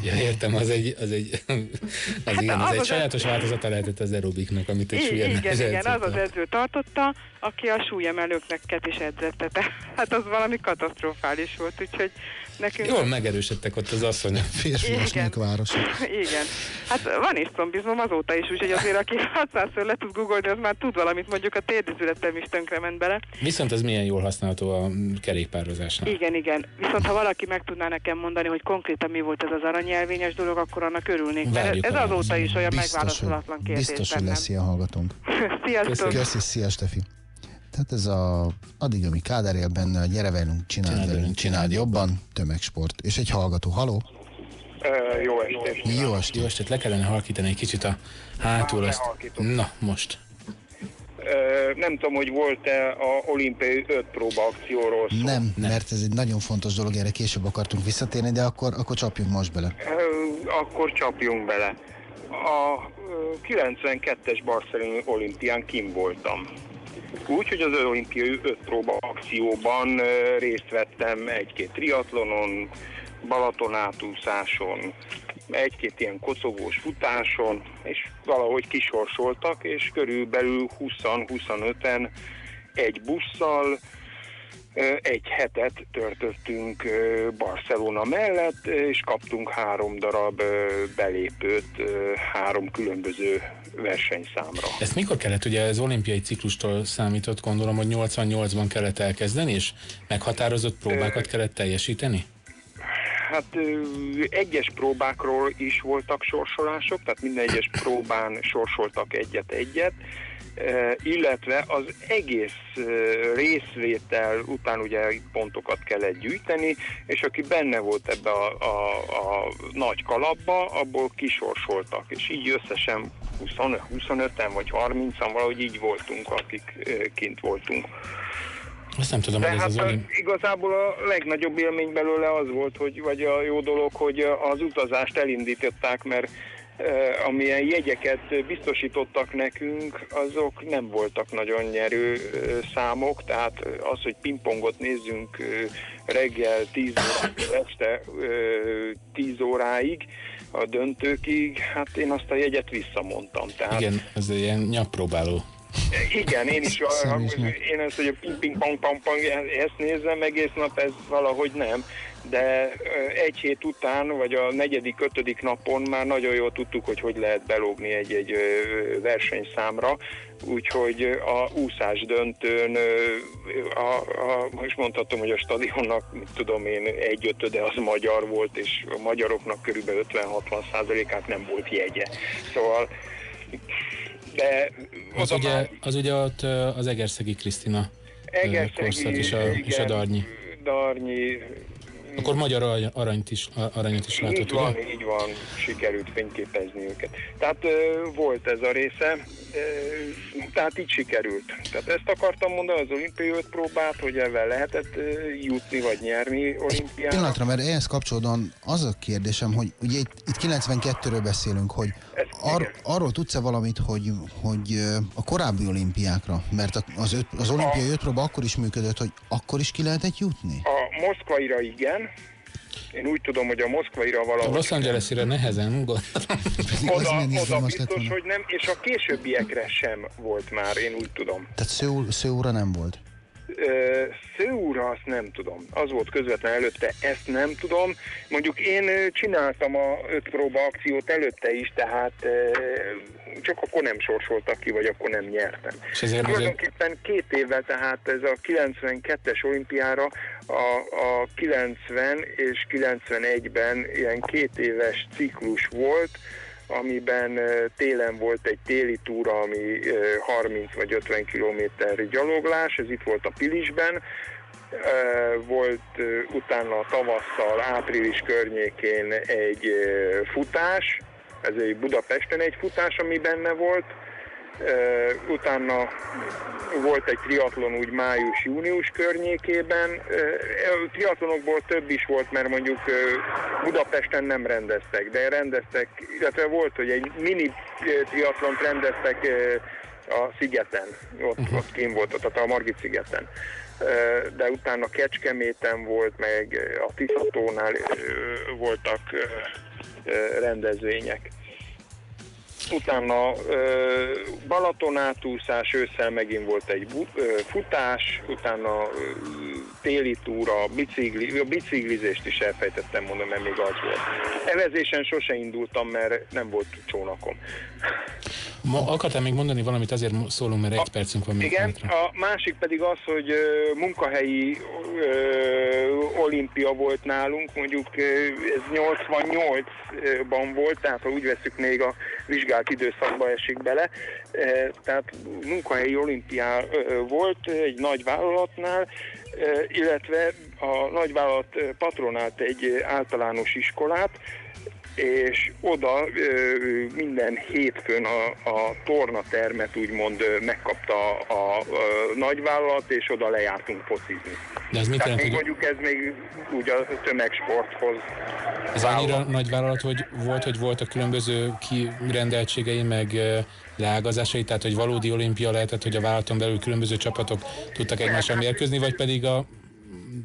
Ja, értem, az egy, az egy, [laughs] az hát igen, az, az egy az sajátos edző... változata lehetett az aerobiknak, amit egy súlyemelő Igen, igen, az az edző tartotta, aki a súlyemelőknek is edzette. [laughs] Hát az valami katasztrofális volt, úgyhogy nekünk... Jól megerősödtek ott az asszonyok. [laughs] Férfias városok. [laughs] Igen. Hát van is szombizmom azóta is, úgyhogy azért aki [laughs] 600-szor le tud googolni, az már tud valamit, mondjuk a térdizületem is ment bele. Viszont ez milyen jól használható a kerékpározásnál. Igen, igen. Viszont ha valaki meg tudná nekem mondani, hogy konkrétan mi volt ez az aranyelvényes dolog, akkor annak örülnék. Mert ez azóta is olyan biztos, megválaszolatlan kérdés Biztos, hogy lesz ilyen hallgatónk. Sziasztok! Köszi, szia, Stefi. Tehát ez a, addig, ami Kádár él benne, gyere velünk, csináld, csináld velünk, csináld jobban, tömegsport. És egy hallgató, haló? Jó estét! Jó estét! Jó estét, le kellene halkítani egy kicsit a hátul azt. Na, most. Nem tudom, hogy volt-e a olimpiai öt próba akcióról szó. Nem, nem, mert ez egy nagyon fontos dolog, erre később akartunk visszatérni, de akkor, akkor csapjunk most bele. Akkor csapjunk bele. A 92-es barceloni olimpián kim voltam. Úgy, hogy az olimpiai öt próba akcióban részt vettem egy-két triatlonon, Balaton átúszáson, egy-két ilyen kocogós futáson, és valahogy kisorsoltak, és körülbelül 20-25-en egy busszal Egy hetet töltöttünk ö, Barcelona mellett, és kaptunk három darab belépőt három különböző versenyszámra. Ezt mikor kellett, ugye ez olimpiai ciklustól számított, gondolom, hogy 88-ban kellett elkezdeni, és meghatározott próbákat kellett teljesíteni? Hát egyes próbákról is voltak sorsolások, tehát minden egyes próbán sorsoltak egyet-egyet, illetve az egész részvétel után ugye pontokat kellett gyűjteni, és aki benne volt ebbe a, a, a nagy kalapba, abból kisorsoltak, és így összesen 20, 25-en vagy 30-an valahogy így voltunk, akik kint voltunk. Azt nem tudom, De hogy ez hát az olim... igazából a legnagyobb élmény belőle az volt, hogy, vagy a jó dolog, hogy az utazást elindították, mert amilyen jegyeket biztosítottak nekünk, azok nem voltak nagyon nyerő számok, tehát az, hogy pingpongot nézzünk reggel 10 óráig, este eh, 10 óráig, a döntőkig, hát én azt a jegyet visszamondtam. Tehát Igen, ez egy ilyen nyappróbáló. Igen, én is, én ezt, hogy a ping ping pong pong pong, ezt nézem egész nap, ez valahogy nem, de egy hét után, vagy a negyedik, ötödik napon már nagyon jól tudtuk, hogy hogy lehet belógni egy-egy versenyszámra, úgyhogy a úszás döntőn, a, a, most mondhatom, hogy a stadionnak, mit tudom én, egy ötöde az magyar volt, és a magyaroknak körülbelül 50-60 százalékát nem volt jegye. Szóval de Az ugye, már- az ugye ott az Egerszegi Krisztina Egerszegi, korszak és a, és a igen. Darnyi. Darnyi, Akkor magyar arany- aranyt is, aranyat is látott, így van, ugye? így van, sikerült fényképezni őket. Tehát volt ez a része, tehát így sikerült. Tehát ezt akartam mondani, az olimpiai öt próbát, hogy ebben lehetett jutni vagy nyerni olimpiára. Pillanatra, mert ehhez kapcsolódóan az a kérdésem, hogy ugye itt, itt 92-ről beszélünk, hogy ar, arról tudsz-e valamit, hogy, hogy a korábbi olimpiákra, mert az, öt, az olimpiai öt próba akkor is működött, hogy akkor is ki lehetett jutni? A moszkvaira igen, én úgy tudom, hogy a moszkvaira A valahogy Los Angelesire nehezen, gondolom. oda, oda biztos, hogy nem, és a későbbiekre sem volt már, én úgy tudom. Tehát Szőúra nem volt? Szőúra azt nem tudom. Az volt közvetlen előtte, ezt nem tudom. Mondjuk én csináltam a öt próba akciót előtte is, tehát csak akkor nem sorsoltak ki, vagy akkor nem nyertem. És ezért Tulajdonképpen két évvel, tehát ez a 92-es olimpiára a, a 90 és 91-ben ilyen két éves ciklus volt, amiben télen volt egy téli túra, ami ö, 30 vagy 50 kilométer gyaloglás, ez itt volt a Pilisben, volt utána tavasszal, április környékén egy futás, ez egy Budapesten egy futás, ami benne volt, utána volt egy triatlon úgy május-június környékében. Triatlonokból több is volt, mert mondjuk Budapesten nem rendeztek, de rendeztek, illetve volt, hogy egy mini ö, triatlont rendeztek a szigeten, ott, uh-huh. ott kim volt, tehát a Margit szigeten. De utána Kecskeméten volt, meg a Tiszatónál voltak rendezvények. Utána ö, Balaton átúszás, ősszel megint volt egy futás, utána téli túra, bicikli, a biciklizést is elfejtettem mondani, mert még az volt. Evezésen sose indultam, mert nem volt csónakom. Ma akartál még mondani valamit, azért szólunk, mert egy percünk van Igen, a másik pedig az, hogy munkahelyi ö, olimpia volt nálunk, mondjuk ez 88-ban volt, tehát ha úgy veszük még a vizsgált időszakba esik bele, ö, tehát munkahelyi olimpiá ö, volt egy nagy vállalatnál, ö, illetve a nagyvállalat patronált egy általános iskolát, és oda minden hétfőn a, a tornatermet úgymond megkapta a, a, a nagyvállalat, és oda lejártunk focizni. De ez mit Tehát jelent, még hogy mondjuk ez még úgy a tömegsporthoz. ez annyira nagy vállalat, hogy volt, hogy voltak különböző kirendeltségei, meg leágazásai, tehát hogy valódi olimpia lehetett, hogy a vállalaton belül különböző csapatok tudtak egymással mérkőzni, vagy pedig a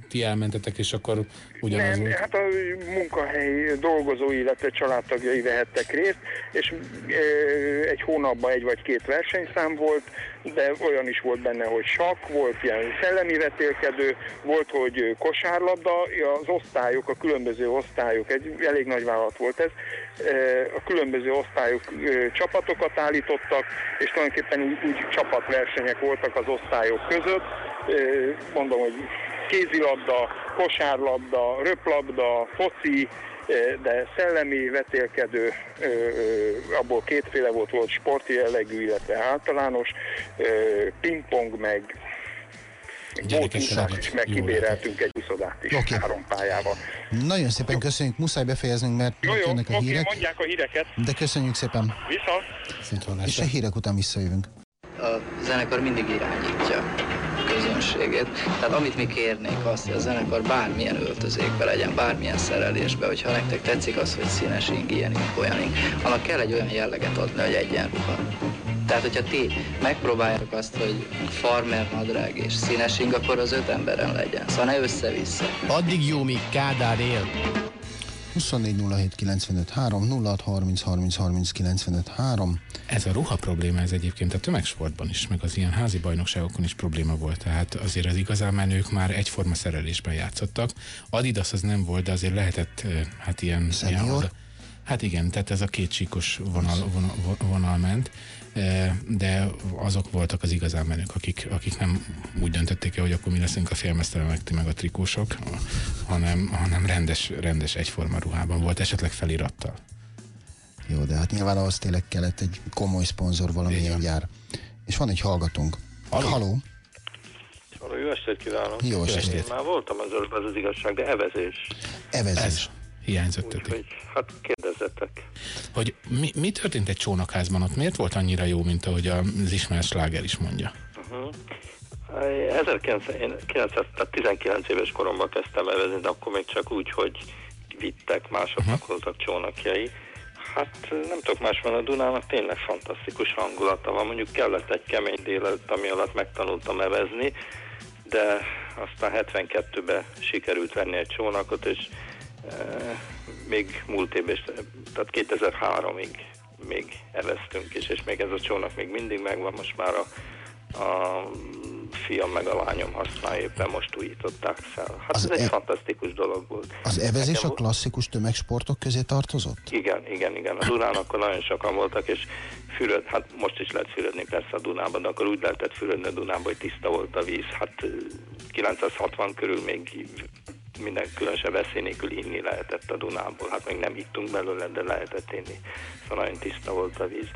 ti elmentetek, és akkor ugyanaz Nem, volt? hát a munkahely dolgozói, illetve családtagjai vehettek részt, és e, egy hónapban egy vagy két versenyszám volt, de olyan is volt benne, hogy sakk, volt ilyen szellemi vetélkedő, volt, hogy kosárlabda, az osztályok, a különböző osztályok, egy elég nagy vállalat volt ez, e, a különböző osztályok e, csapatokat állítottak, és tulajdonképpen úgy, úgy csapatversenyek voltak az osztályok között, mondom, hogy kézilabda, kosárlabda, röplabda, foci, eh, de szellemi vetélkedő, ö, ö, abból kétféle volt, volt sporti jellegű, illetve általános, pingpong, meg bótuszás is, meg kibéreltünk egy uszodát is Oké. három pályával. Nagyon szépen köszönjük, muszáj befejeznünk, mert Jó, jó, jönnek a oké, hírek, mondják a híreket. de köszönjük szépen, Vissza! és a hírek után visszajövünk. A zenekar mindig irányítja közönségét. Tehát amit mi kérnénk azt, hogy a zenekar bármilyen öltözékbe legyen, bármilyen szerelésbe, hogyha nektek tetszik az, hogy színes ing, ilyen ing, olyan ing, annak kell egy olyan jelleget adni, hogy egyenruha. Tehát, hogyha ti megpróbáljátok azt, hogy farmer nadrág és színes ing, akkor az öt emberen legyen. Szóval ne össze-vissza. Addig jó, míg Kádár él. 24 07 95 3, 06 30 30 30 95 3. Ez a ruha probléma, ez egyébként a tömegsportban is, meg az ilyen házi bajnokságokon is probléma volt. Tehát azért az igazán menők már egyforma szerelésben játszottak. Adidas az nem volt, de azért lehetett, hát ilyen... Senior? ilyen Hát igen, tehát ez a két csíkos vonal, vonal, vonal ment, de azok voltak az igazán menők, akik, akik nem úgy döntötték el, hogy akkor mi leszünk a félmeztelenek, ti meg a trikósok, hanem, hanem rendes, rendes egyforma ruhában volt, esetleg felirattal. Jó, de hát nyilván ahhoz tényleg kellett egy komoly szponzor, valamilyen gyár. És van egy hallgatónk. Haló? Haló? Halló, jó estét kívánok! Jó estét. Én már voltam az előbb, ez az igazság, de evezés. Evezés. Ez hiányzott ötlet. Úgyhogy, hát kérdezzetek. Hogy mi, mi történt egy csónakházban ott? Miért volt annyira jó, mint ahogy az ismert sláger is mondja? Uh-huh. 1919 éves koromban kezdtem evezni, de akkor még csak úgy, hogy vittek, másoknak uh-huh. voltak csónakjai. Hát nem tudok más van a Dunának, tényleg fantasztikus hangulata van. Mondjuk kellett egy kemény délelőtt, ami alatt megtanultam evezni, de aztán 72-ben sikerült venni egy csónakot, és még múlt évben, tehát 2003-ig még eveztünk is, és még ez a csónak még mindig megvan, most már a, a fiam meg a lányom használja, éppen most újították fel. Hát Az ez egy e- fantasztikus dolog volt. Az evezés Nekem a klasszikus tömegsportok közé tartozott? igen, igen, igen. A Dunán akkor nagyon sokan voltak, és füröd, hát most is lehet fürödni persze a Dunában, de akkor úgy lehetett fürödni a Dunában, hogy tiszta volt a víz. Hát ö, 960 körül még minden különösebb veszély nélkül inni lehetett a Dunából. Hát még nem ittunk belőle, de lehetett inni. Szóval nagyon tiszta volt a víz.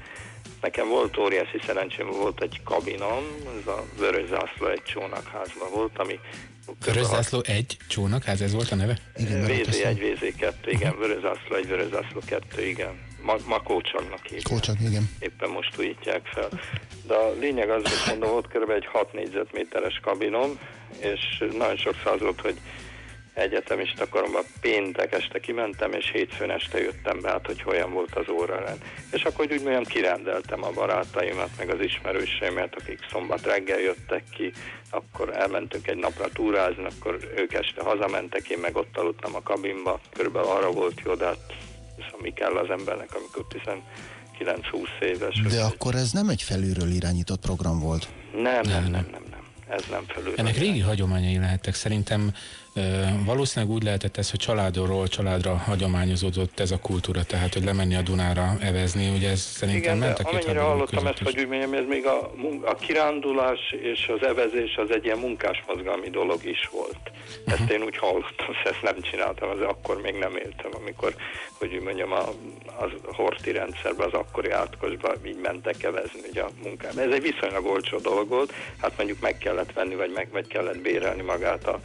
Nekem volt óriási szerencsém, volt egy kabinom, ez a Vörös Zászló egy csónakházban volt, ami Körös zászló egy csónakház, ez volt a neve? VZ1, VZ2, igen, Vörözászló 1, Vörözászló 2, igen. Ma, ma Kócsagnak hívják. Kócsak, igen. Éppen most újítják fel. De a lényeg az, hogy mondom, volt kb. egy 6 négyzetméteres kabinom, és nagyon sokszor az volt, hogy egyetemista koromban péntek este kimentem, és hétfőn este jöttem be, hát hogy olyan volt az órarend. És akkor úgy mondjam, kirendeltem a barátaimat, meg az ismerőseimet, akik szombat reggel jöttek ki, akkor elmentünk egy napra túrázni, akkor ők este hazamentek, én meg ott aludtam a kabinba, körülbelül arra volt jó, de hát szóval mi kell az embernek, amikor 19-20 éves. De akkor ez nem egy felülről irányított program volt. Nem, nem, nem, nem, nem. Ez nem felül. Ennek régi hagyományai lehettek. Szerintem valószínűleg úgy lehetett ez, hogy családról családra hagyományozódott ez a kultúra, tehát hogy lemenni a Dunára evezni, ugye ez szerintem Igen, ment a két amennyire hallottam ezt, hogy úgy mondjam, ez még a, a kirándulás és az evezés az egy ilyen munkásmozgalmi dolog is volt. Ezt én úgy hallottam, [laughs] ezt nem csináltam, az akkor még nem éltem, amikor, hogy úgy mondjam, a, az horti rendszerben, az akkori átkosban így mentek evezni ugye a munkába. Ez egy viszonylag olcsó dolog volt, hát mondjuk meg kellett venni, vagy meg vagy kellett bérelni magát a,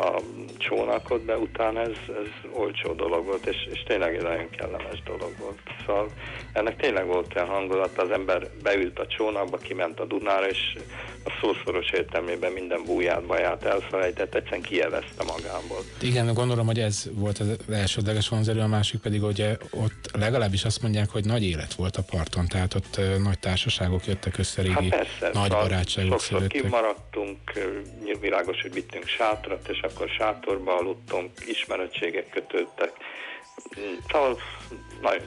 a csónakot, de utána ez, ez olcsó dolog volt, és, és tényleg egy nagyon kellemes dolog volt. Szóval ennek tényleg volt olyan hangulat, az ember beült a csónakba, kiment a Dunára, és a szószoros értelmében minden búját, baját elfelejtett, egyszerűen kievezte magából. Igen, gondolom, hogy ez volt az elsődleges vonzerő, a másik pedig, hogy ott legalábbis azt mondják, hogy nagy élet volt a parton, tehát ott nagy társaságok jöttek össze, régi Hát persze, nagy szóval barátságok sokszor születtek. kimaradtunk, ö, világos, hogy vittünk sátrat, és akkor sátorba aludtunk, ismerettségek kötődtek. Szóval nagyon,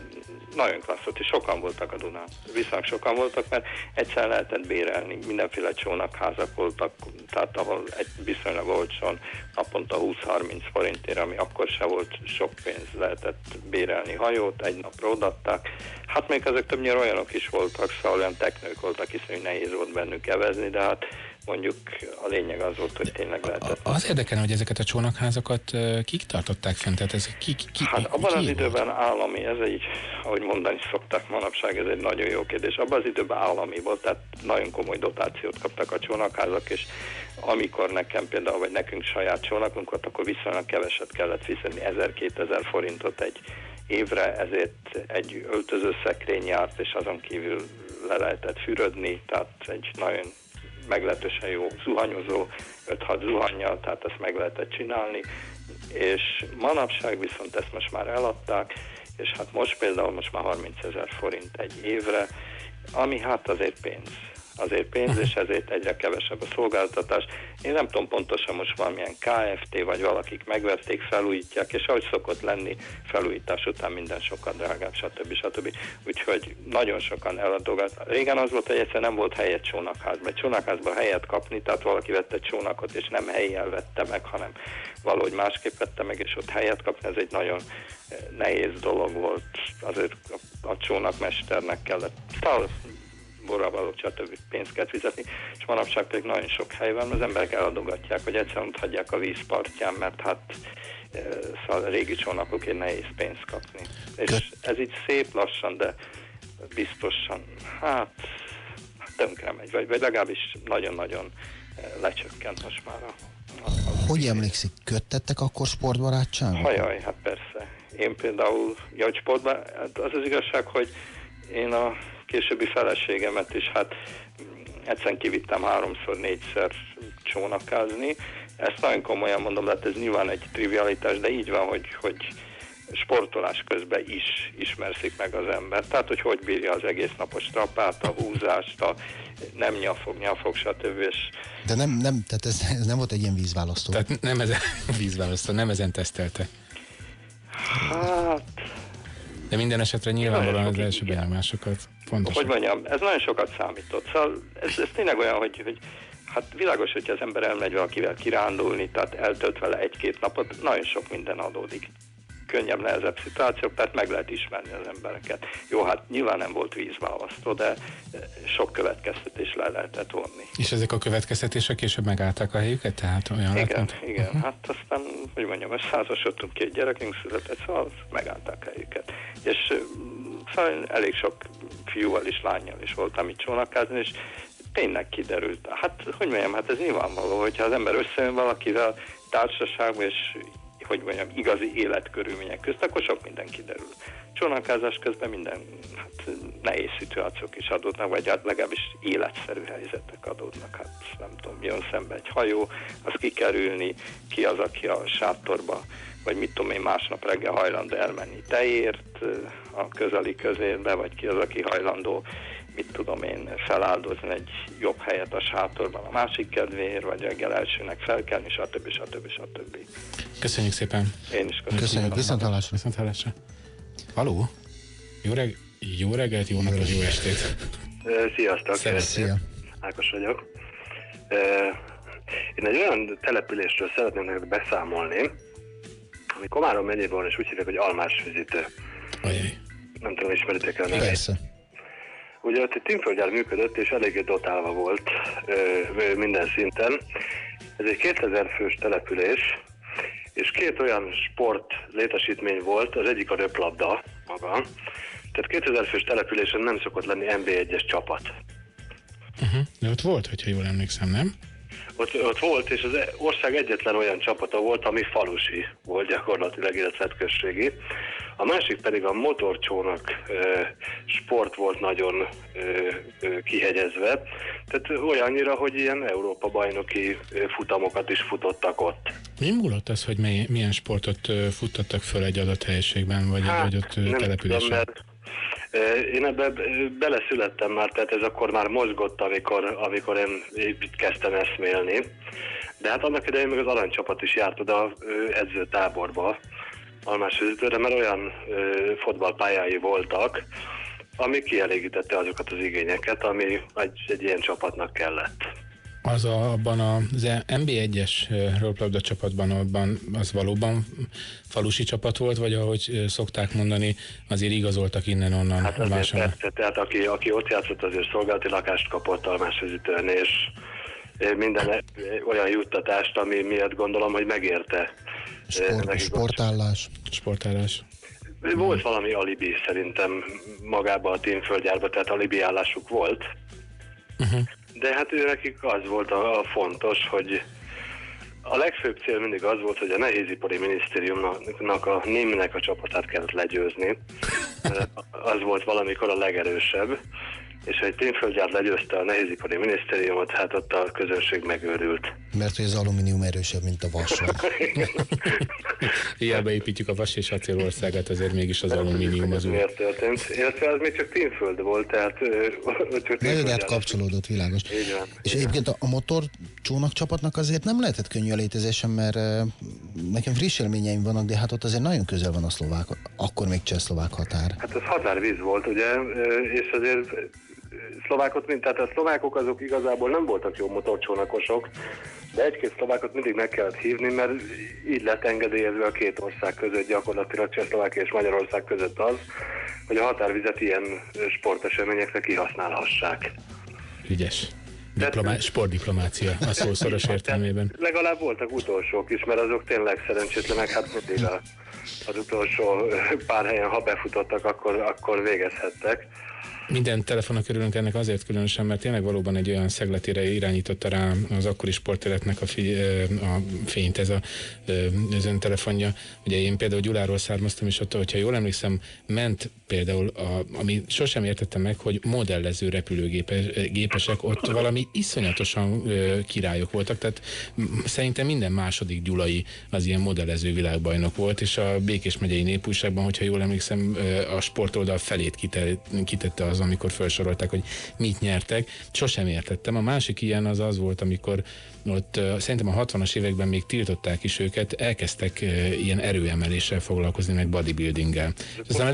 nagyon klassz volt, és sokan voltak a Dunán. Viszont sokan voltak, mert egyszer lehetett bérelni, mindenféle csónakházak voltak, tehát ahol egy viszonylag olcsón, naponta 20-30 forintért, ami akkor se volt sok pénz, lehetett bérelni hajót, egy napra odatták. Hát még ezek többnyire olyanok is voltak, szóval olyan teknők voltak, hiszen nehéz volt bennük evezni, de hát mondjuk a lényeg az volt, hogy tényleg lehetett. Az érdekelne, hogy ezeket a csónakházakat kik tartották fent? Tehát ez ki, ki, ki, Hát abban ki az volt? időben állami, ez egy, ahogy mondani szokták manapság, ez egy nagyon jó kérdés. Abban az időben állami volt, tehát nagyon komoly dotációt kaptak a csónakházak, és amikor nekem például, vagy nekünk saját csónakunk volt, akkor viszonylag keveset kellett fizetni, 1000-2000 forintot egy évre, ezért egy öltöző szekrény járt, és azon kívül le lehetett fürödni, tehát egy nagyon meglehetősen jó zuhanyozó, 5-6 zuhanyjal, tehát ezt meg lehetett csinálni, és manapság viszont ezt most már eladták, és hát most például most már 30 ezer forint egy évre, ami hát azért pénz. Azért pénz, és ezért egyre kevesebb a szolgáltatás. Én nem tudom pontosan most valamilyen KFT, vagy valakik megvették, felújítják, és ahogy szokott lenni, felújítás után minden sokkal drágább, stb. stb. Úgyhogy nagyon sokan eladogat. Régen az volt, hogy egyszer nem volt helyet csónakházba. Egy csónakházba helyet kapni, tehát valaki vette csónakot, és nem helyjel vette meg, hanem valahogy másképp vette meg, és ott helyet kapni, ez egy nagyon eh, nehéz dolog volt. Azért a, a csónakmesternek kellett tal- borravaló, stb. pénzt kell fizetni, és manapság pedig nagyon sok hely van, az emberek eladogatják, hogy egyszerűen ott hagyják a vízpartján, mert hát e, szóval a régi csónakokért nehéz pénzt kapni. És ez így szép lassan, de biztosan, hát tönkre megy, vagy, vagy legalábbis nagyon-nagyon e, lecsökkent most már a Hogy emlékszik, köttettek akkor sportbarátságot? Hajaj, hát persze. Én például, ja, hogy sportban, hát az az igazság, hogy én a későbbi feleségemet is hát egyszerűen kivittem háromszor, négyszer csónakázni. Ezt nagyon komolyan mondom, de hát ez nyilván egy trivialitás, de így van, hogy, hogy sportolás közben is ismerszik meg az ember. Tehát, hogy hogy bírja az egész napos trapát, a húzást, a nem nyafog, nyafog, stb. És De nem, nem, tehát ez, ez nem volt egy ilyen vízválasztó. Tehát nem ezen [laughs] vízválasztó, nem ezen tesztelte. hát De minden esetre nyilvánvalóan az első benyomásokat fontos. hogy mondjam, ez nagyon sokat számított. Szóval ez, ez tényleg olyan, hogy, hogy hát világos, hogyha az ember elmegy valakivel kirándulni, tehát eltölt vele egy-két napot, nagyon sok minden adódik. Könnyebb, nehezebb szituációk, tehát meg lehet ismerni az embereket. Jó, hát nyilván nem volt vízválasztó, de eh, sok következtetés le lehetett vonni. És ezek a következtetések később megállták a helyüket? Tehát olyan lett, Igen, mint- igen. Hát aztán, hogy mondjam, összeházasodtunk, két gyerekünk született, szóval megállták helyüket. És szóval elég sok fiúval is, lányjal is voltam itt csónakázni, és tényleg kiderült. Hát, hogy mondjam, hát ez nyilvánvaló, hogyha az ember összejön valakivel társaságban, és hogy mondjam, igazi életkörülmények közt, akkor sok minden kiderül. Csónakázás közben minden hát, nehéz szituációk is adódnak, vagy hát legalábbis életszerű helyzetek adódnak. Hát nem tudom, jön szembe egy hajó, az kikerülni, ki az, aki a sátorba, vagy mit tudom én, másnap reggel hajlandó elmenni tejért a közeli közérbe, vagy ki az, aki hajlandó mit tudom én, feláldozni egy jobb helyet a sátorban a másik kedvéért, vagy reggel elsőnek felkelni, stb. stb. stb. Köszönjük szépen. Én is köszönöm. Köszönjük, viszont hallásra. Viszont hallásra. Aló? Jó, reg- jó reggelt, jó napot, jó estét. Sziasztok! Szia. Ákos vagyok. Én egy olyan településről szeretném neked beszámolni, ami Komárom megyében van, és úgy hívják, hogy Almás Füzítő. Ajaj. Nem tudom, ismeritek el a nevét. Persze. Ugye ott egy tűnföldgyár működött, és eléggé dotálva volt ö, minden szinten. Ez egy 2000 fős település, és két olyan sport létesítmény volt, az egyik a röplabda maga. Tehát 2000 fős településen nem szokott lenni NB1-es csapat. Uh-huh. De ott volt, hogyha jól emlékszem, nem? Ott, ott volt, és az ország egyetlen olyan csapata volt, ami falusi volt gyakorlatilag, illetve községi. A másik pedig a motorcsónak sport volt nagyon kihegyezve, tehát olyannyira, hogy ilyen Európa bajnoki futamokat is futottak ott. Mi múlott az, hogy milyen sportot futtattak föl egy adott helyiségben, vagy, hát, vagy ott ö, nem településen? tudom, mert én ebbe beleszülettem már, tehát ez akkor már mozgott, amikor, amikor én itt kezdtem eszmélni. De hát annak idején még az aranycsapat is járt oda edzőtáborba, Almás vezetőre, mert olyan fotballpályái voltak, ami kielégítette azokat az igényeket, ami egy, egy ilyen csapatnak kellett. Az a, abban az MB1-es röplabda csapatban abban az valóban falusi csapat volt, vagy ahogy szokták mondani, azért igazoltak innen-onnan Hát azért persze, tehát aki, aki ott játszott, azért szolgálati lakást kapott almásvezetőn, és minden olyan juttatást, ami miatt gondolom, hogy megérte. Sport, sportállás. Sportállás. Volt valami alibi szerintem magába a tímföldjárba, tehát alibi állásuk volt. Uh-huh. De hát ő nekik az volt a, a fontos, hogy a legfőbb cél mindig az volt, hogy a nehézipari minisztériumnak a NIM-nek a csapatát kellett legyőzni. [laughs] Az volt valamikor a legerősebb és egy tényföldgyár legyőzte a nehézipari minisztériumot, hát ott a közönség megőrült. Mert hogy az alumínium erősebb, mint a vas. [laughs] Hiába építjük a vas és acélországát, azért mégis az alumínium az úr. Miért történt? Illetve az még csak tényföld volt, tehát... [laughs] Nagyon hát kapcsolódott, világos. Így van. És egyébként a, a motor csónak csapatnak azért nem lehetett könnyű a létezésem, mert nekem friss élményeim vannak, de hát ott azért nagyon közel van a szlovák, akkor még cseh-szlovák határ. Hát az határvíz volt, ugye, és azért szlovákot, mint, tehát a szlovákok azok igazából nem voltak jó motorcsónakosok, de egy-két szlovákot mindig meg kellett hívni, mert így lett engedélyezve a két ország között, gyakorlatilag Csehszlovákia és Magyarország között az, hogy a határvizet ilyen sporteseményekre kihasználhassák. Ügyes. Diplomá- sportdiplomácia a szószoros értelmében. Legalább voltak utolsók is, mert azok tényleg szerencsétlenek, hát mindig a, az utolsó pár helyen, ha befutottak, akkor, akkor végezhettek. Minden telefonnak örülünk ennek azért különösen, mert tényleg valóban egy olyan szegletére irányította rá az akkori sportéletnek a, fi, a fényt ez a, az ön telefonja. Ugye én például Gyuláról származtam, és ott, hogyha jól emlékszem, ment például, a, ami sosem értettem meg, hogy modellező repülőgépesek ott valami iszonyatosan királyok voltak, tehát szerintem minden második gyulai az ilyen modellező világbajnok volt, és a Békés megyei népújságban, hogyha jól emlékszem, a sportoldal felét kitette az amikor felsorolták, hogy mit nyertek. Sosem értettem. A másik ilyen az az volt, amikor ott szerintem a 60-as években még tiltották is őket, elkezdtek ilyen erőemeléssel foglalkozni, meg bodybuildinggel. Aztán a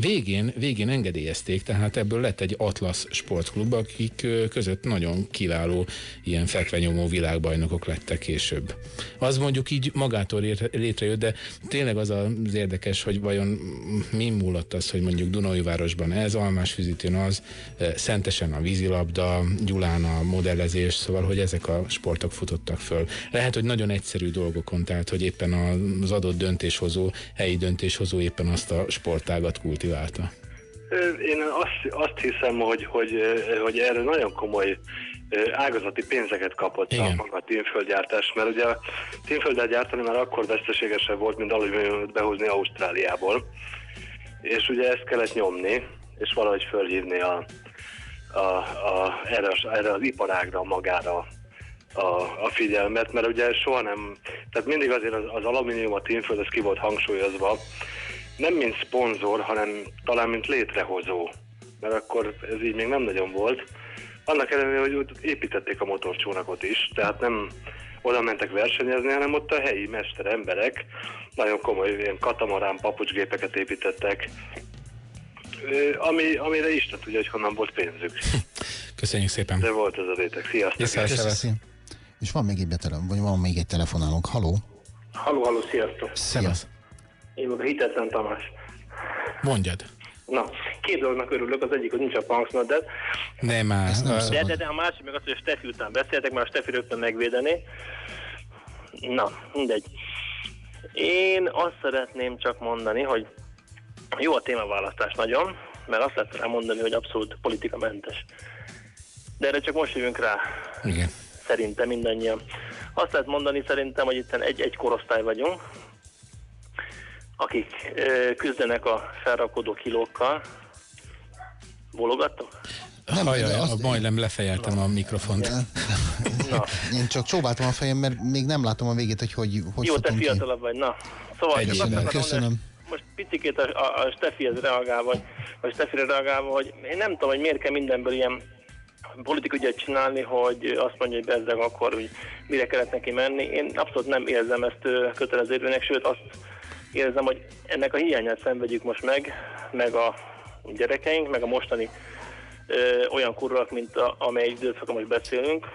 Végén, végén engedélyezték, tehát ebből lett egy Atlas sportklub, akik között nagyon kiváló ilyen fekvenyomó világbajnokok lettek később. Az mondjuk így magától létrejött, de tényleg az az érdekes, hogy vajon mi múlott az, hogy mondjuk Dunajvárosban ez, Almás Füzitén az, Szentesen a vízilabda, Gyulán a modellezés, szóval, hogy ezek a sportok futottak föl. Lehet, hogy nagyon egyszerű dolgokon, tehát, hogy éppen az adott döntéshozó, helyi döntéshozó éppen azt a sportágat kultiválja motiválta? Én azt, azt hiszem, hogy, hogy, hogy erre nagyon komoly ágazati pénzeket kapott Igen. a maga tínföldgyártás, mert ugye a tínföldet gyártani már akkor veszteségesebb volt, mint alumíniumot behozni Ausztráliából, és ugye ezt kellett nyomni, és valahogy fölhívni a, a, a, erre, erre az iparágra magára a, a figyelmet, mert ugye soha nem, tehát mindig azért az, az alumínium, a tínföld, ez ki volt hangsúlyozva, nem mint szponzor, hanem talán mint létrehozó, mert akkor ez így még nem nagyon volt. Annak ellenére, hogy építették a motorcsónakot is, tehát nem oda mentek versenyezni, hanem ott a helyi mester emberek nagyon komoly ilyen katamarán papucsgépeket építettek, ami, amire Isten tudja, hogy honnan volt pénzük. [laughs] Köszönjük szépen. De volt ez a réteg. Sziasztok. Köszönjük. És van még egy betelem, vagy van még egy telefonálónk. Haló? Haló, haló, sziasztok. Sziasztok. Én meg a hitetlen Tamás. Mondjad. Na, két dolognak örülök, az egyik, hogy nincs a Punks de... Nem már. De, de, de a másik meg az, hogy a Steffi után beszéltek, mert a Steffi rögtön megvédeni. Na, mindegy. Én azt szeretném csak mondani, hogy jó a témaválasztás nagyon, mert azt lehet rá mondani, hogy abszolút politikamentes. De erre csak most jövünk rá. Igen. Szerintem mindannyian. Azt lehet mondani szerintem, hogy itt egy, egy korosztály vagyunk, akik küzdenek a felrakodó kilókkal. Bologattok? Nem, Hajaj, azt... majdnem lefejeltem a mikrofont. [laughs] Na. Én csak csóváltam a fejem, mert még nem látom a végét, hogy hogy, hogy Jó, te fiatalabb vagy, na. Szóval Egyébként, köszönöm. Mondani, most picikét a, a, a Steffihez reagálva, vagy, vagy Steffire reagálva, hogy én nem tudom, hogy miért kell mindenből ilyen politikügyet csinálni, hogy azt mondja, hogy bezzeg akkor, hogy mire kellett neki menni. Én abszolút nem érzem ezt kötelező érvénynek, sőt azt érzem, hogy ennek a hiányát szenvedjük most meg, meg a gyerekeink, meg a mostani ö, olyan kurvak, mint a, amely időszakon most beszélünk.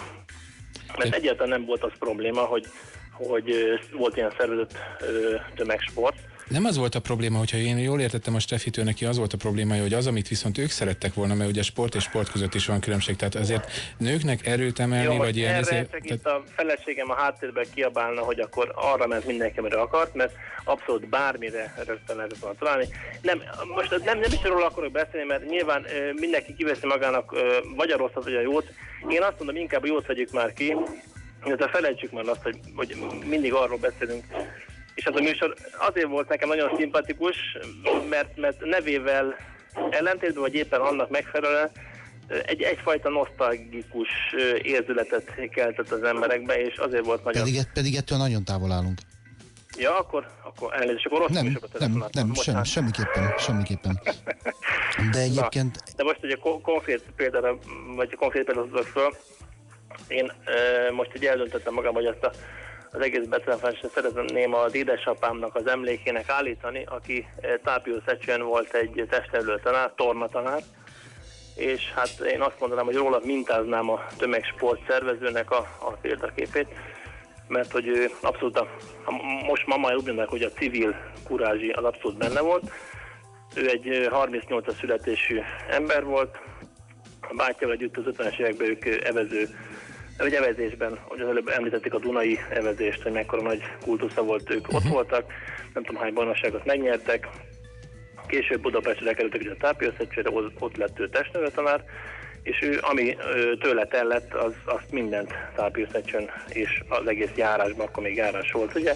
Mert egyáltalán nem volt az probléma, hogy, hogy volt ilyen szervezett ö, tömegsport. Nem az volt a probléma, hogyha én jól értettem a Steffitől, neki az volt a problémája, hogy az, amit viszont ők szerettek volna, mert ugye sport és sport között is van különbség, tehát azért nőknek erőt emelni, Jó, vagy ilyen... ezért- csak itt a feleségem a háttérben kiabálna, hogy akkor arra ment mindenki, amire akart, mert abszolút bármire rögtön lehetett volna találni. Nem, most nem, nem is róla akarok beszélni, mert nyilván mindenki kiveszi magának vagy a rosszat, vagy a jót. Én azt mondom, inkább a jót vegyük már ki, illetve felejtsük már azt, hogy, hogy mindig arról beszélünk, és ez a műsor azért volt nekem nagyon szimpatikus, mert, mert nevével ellentétben, vagy éppen annak megfelelően egy, egyfajta nosztalgikus érzületet keltett az emberekbe, és azért volt nagyon... Pedig, pedig ettől nagyon távol állunk. Ja, akkor, akkor elnézést, akkor rossz Nem, nem, nem, sem, Bocsánat. semmiképpen, semmiképpen. [laughs] De egyébként Na, de most ugye ko- konkrét példára, vagy konkrét példára föl, én e, most ugye eldöntöttem magam, hogy ezt a, az egész betelefást szeretném az édesapámnak az emlékének állítani, aki e, Tápió Szecsően volt egy testnevelő tanár, tornatanár, és hát én azt mondanám, hogy róla mintáznám a tömegsport szervezőnek a, a példaképét, mert hogy ő abszolút a, most ma már úgy mondanak, hogy a civil kurázsi az abszolút benne volt. Ő egy ö, 38-as születésű ember volt, a bátyával együtt az 50-es években ők ö, evező, vagy evezésben, hogy az előbb említették a Dunai evezést, hogy mekkora nagy kultusza volt, ők ott voltak, nem tudom hány bajnokságot megnyertek, Később Budapestre kerültek a tápőszecsére, ott lett ő testnevelőtanár, és ő, ami tőle tellett, az, azt mindent tápőszecsön és az egész járásban, akkor még járás volt, ugye,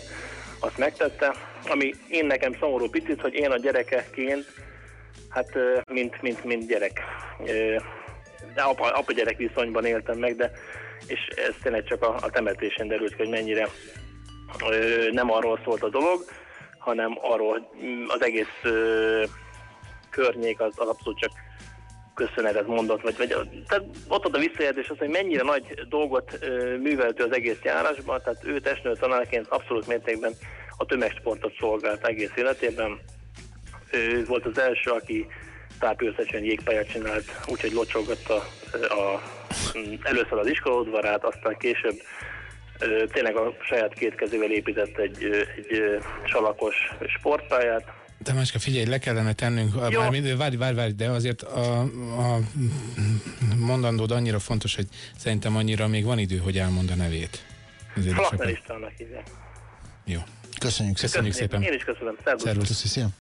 azt megtette. Ami én nekem szomorú picit, hogy én a gyerekeként, hát mint, mint, mint gyerek, de apa, apa-gyerek viszonyban éltem meg, de és ez tényleg csak a, a temetésen derült hogy mennyire ö, nem arról szólt a dolog, hanem arról, hogy az egész ö, környék az, az abszolút csak köszönetet mondott, vagy, vagy tehát ott volt a visszajelzés az, hogy mennyire nagy dolgot ö, művelt az egész járásban, tehát ő testnő tanárként abszolút mértékben a tömegsportot szolgált egész életében. Ő volt az első, aki tápőszesen jégpályát csinált, úgyhogy locsolgatta a, először az iskolaudvarát, aztán később tényleg a saját két kezével épített egy, egy salakos sportpályát. Tamáska, figyelj, le kellene tennünk, Jó. már mind, várj, várj, várj, de azért a, a mondandód annyira fontos, hogy szerintem annyira még van idő, hogy elmond a nevét. Az Flakner. Istvánnak hívják. Jó. Köszönjük szépen. Köszönjük szépen. Én is köszönöm. Szervusz. Szervusz.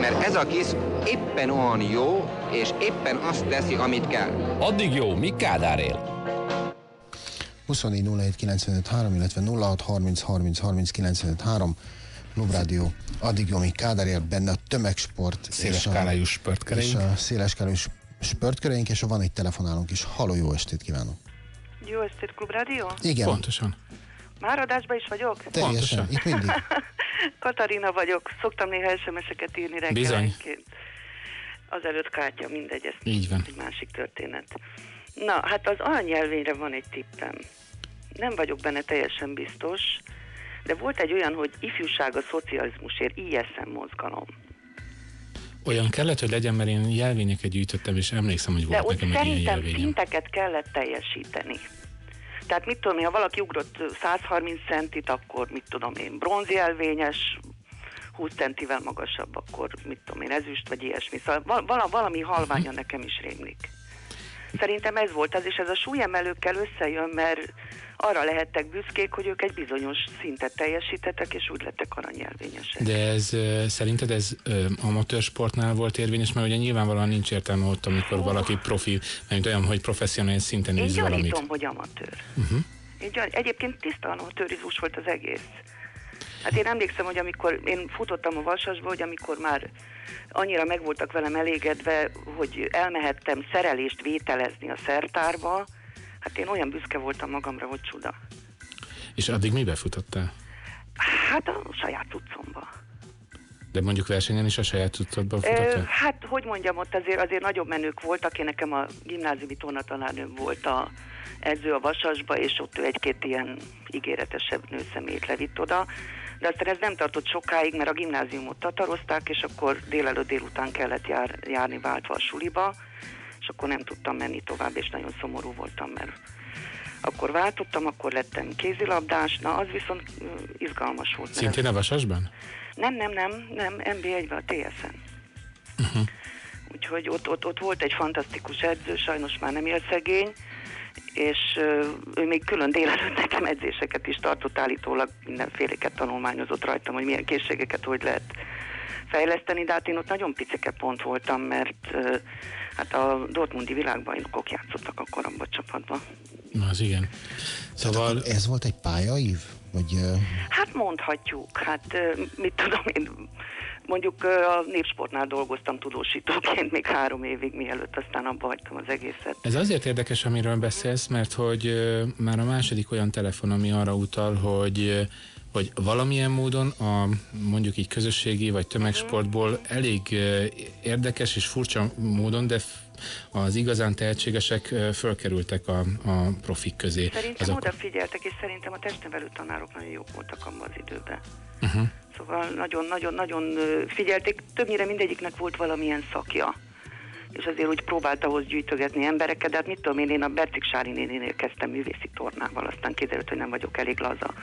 Mert ez a kis éppen olyan jó, és éppen azt teszi, amit kell. Addig jó, míg Kádár él. 24 07 95 3, illetve 06 30 30 30 95 3. Klubrádió, addig jó, míg Kádár él, benne a tömegsport. Széles és a- skálájú spörtköreink. És a széles skálájú spörtköreink, és van egy telefonálunk is. Halló, jó estét kívánok! Jó estét, Klubrádió? Igen. Pontosan. Már adásban is vagyok? Teljesen, itt mindig. [laughs] Katarina vagyok, szoktam néha SMS-eket írni Bizony. Azelőtt kártya, mindegy, ez Így van. egy másik történet. Na, hát az anyanyelvényre van egy tippem. Nem vagyok benne teljesen biztos, de volt egy olyan, hogy ifjúság a szocializmusért, ISM mozgalom. Olyan kellett, hogy legyen, mert én jelvényeket gyűjtöttem, és emlékszem, hogy De volt ott nekem egy ilyen szerintem jelvényem. szinteket kellett teljesíteni. Tehát mit tudom én, ha valaki ugrott 130 centit, akkor mit tudom én, bronzjelvényes, 20 centivel magasabb, akkor mit tudom én, ezüst vagy ilyesmi. Szóval val- vala, valami halványan nekem is rémlik. Szerintem ez volt az, és ez a súlyemelőkkel összejön, mert arra lehettek büszkék, hogy ők egy bizonyos szintet teljesítettek, és úgy lettek aranyjelvényesek. De ez szerinted ez amatőr sportnál volt érvényes, mert ugye nyilvánvalóan nincs értelme ott, amikor valaki profi, mert olyan, hogy professzionális szinten Én valamit. gyanítom, hogy amatőr. Uh-huh. Én gyan... Egyébként tiszta amatőrizmus volt az egész. Hát én emlékszem, hogy amikor én futottam a Vasasba, hogy amikor már annyira meg voltak velem elégedve, hogy elmehettem szerelést vételezni a szertárba, hát én olyan büszke voltam magamra, hogy csuda. És addig mibe futottál? Hát a saját cuccomba. De mondjuk versenyen is a saját Ö, futottál? hát, hogy mondjam, ott azért, azért nagyobb menők voltak. Én nekem a gimnáziumi tornatanárnőm volt a edző a Vasasba, és ott ő egy-két ilyen ígéretesebb nőszemélyt levitt oda. De aztán ez nem tartott sokáig, mert a gimnáziumot tatarozták, és akkor délelőtt délután kellett jár, járni váltva a suliba, és akkor nem tudtam menni tovább, és nagyon szomorú voltam, mert akkor váltottam, akkor lettem kézilabdás, na az viszont izgalmas volt. Szintén a Vasasban? nem, nem, nem, nem, NB1-ben, a TSN. Uh-huh. Úgyhogy ott, ott, ott volt egy fantasztikus edző, sajnos már nem él szegény, és ő még külön délelőtt nekem edzéseket is tartott, állítólag mindenféleket tanulmányozott rajtam, hogy milyen készségeket hogy lehet fejleszteni, de hát én ott nagyon picike pont voltam, mert hát a Dortmundi világbajnokok játszottak akkor abban a csapatban. Na, az igen. Szóval... Ez volt egy pályaív? Vagy, Hát mondhatjuk, hát mit tudom én, mondjuk a népsportnál dolgoztam tudósítóként még három évig, mielőtt aztán abba hagytam az egészet. Ez azért érdekes, amiről beszélsz, mert hogy már a második olyan telefon, ami arra utal, hogy hogy valamilyen módon a mondjuk így közösségi vagy tömegsportból elég érdekes és furcsa módon, de az igazán tehetségesek fölkerültek a, a profik közé. Szerintem odafigyeltek, és szerintem a testnevelő tanárok nagyon jók voltak abban az időben. Uh-huh. Szóval nagyon-nagyon-nagyon figyelték, többnyire mindegyiknek volt valamilyen szakja. És azért úgy próbált ahhoz gyűjtögetni embereket, de hát mit tudom én, én a Bercik Sári néninél kezdtem művészi tornával, aztán kiderült, hogy nem vagyok elég laza.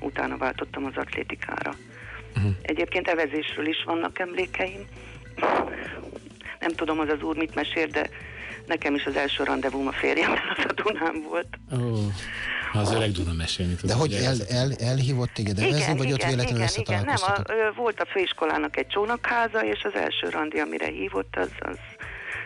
Utána váltottam az atlétikára. Uh-huh. Egyébként evezésről is vannak emlékeim. Nem tudom, az az úr mit mesél, de nekem is az első rendezvúm a férjemmel az a Dunán volt. Ó, az öreg Duna mesélni tud. de hogy el, el, elhívott téged evezni, vagy ott véletlenül igen, igen, nem, a, volt a főiskolának egy csónakháza, és az első randi, amire hívott, az, az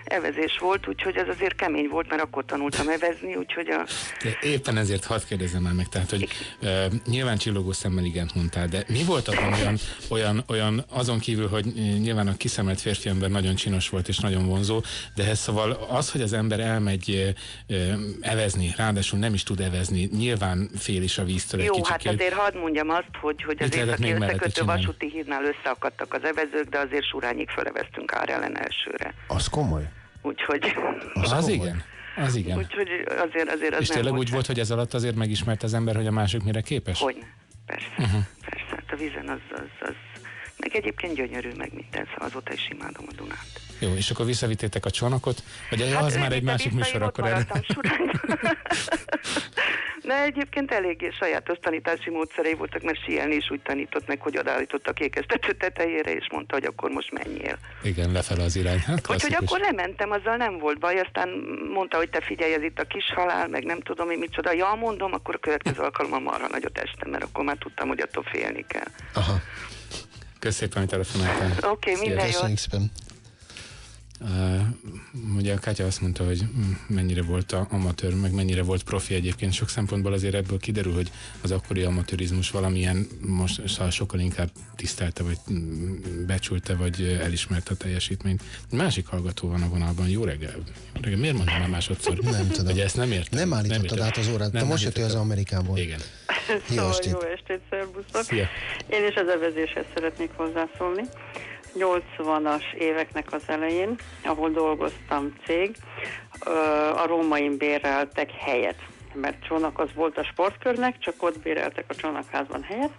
evezés volt, úgyhogy ez azért kemény volt, mert akkor tanultam evezni, úgyhogy a... De éppen ezért hadd kérdezem már meg, tehát, hogy uh, nyilván csillogó szemmel igent mondtál, de mi volt abban olyan, olyan, olyan, azon kívül, hogy nyilván a kiszemelt férfi ember nagyon csinos volt és nagyon vonzó, de ez szóval az, hogy az ember elmegy uh, evezni, ráadásul nem is tud evezni, nyilván fél is a víztől egy Jó, kicsit. hát azért hadd mondjam azt, hogy, hogy az Mit lehetett északi még mellette összekötő csinálni? vasúti hídnál összeakadtak az evezők, de azért surányig föleveztünk ár ellen elsőre. Az komoly? Úgyhogy, Az, az igen, az igen. úgyhogy azért, azért az és tényleg volt úgy volt, hogy ez alatt azért megismert az ember, hogy a másik mire képes? Hogyne, persze, Uh-huh. persze. Hát a vízen az, az, az, meg egyébként gyönyörű, meg minden, szóval azóta is imádom a Dunát. Jó, és akkor visszavittétek a csónakot? Vagy Hát az már egy másik műsor, akkor erre... [laughs] De egyébként eléggé sajátos tanítási módszerei voltak, mert síelni is úgy tanított meg, hogy odaállított a kékeztető tetejére, és mondta, hogy akkor most menjél. Igen, lefele az irány. Hát Úgyhogy akkor lementem, azzal nem volt baj, aztán mondta, hogy te figyelj, ez itt a kis halál, meg nem tudom én micsoda. Ja, mondom, akkor a következő alkalommal marha nagyot estem, mert akkor már tudtam, hogy attól félni kell. Aha. Köszönöm szépen, hogy telefonáltál. Oké, Szia. minden jót. Uh, ugye a Kátya azt mondta, hogy mennyire volt a amatőr, meg mennyire volt profi egyébként. Sok szempontból azért ebből kiderül, hogy az akkori amatőrizmus valamilyen most szóval sokkal inkább tisztelte, vagy becsülte, vagy elismerte a teljesítményt. Egy másik hallgató van a vonalban. Jó reggel. Jó reggel. Miért mondom már másodszor? Nem tudom. Ugye ezt nem értem. Nem állítottad értem. át az órát. Te Nem most jöttél az. Amerikából. Igen. Jó Szóval estét. jó estét, szervusztok. Szia. Én is az evezéshez szeretnék hozzászólni. 80-as éveknek az elején, ahol dolgoztam cég, a rómain béreltek helyet mert csónak az volt a sportkörnek, csak ott béreltek a csónakházban helyet,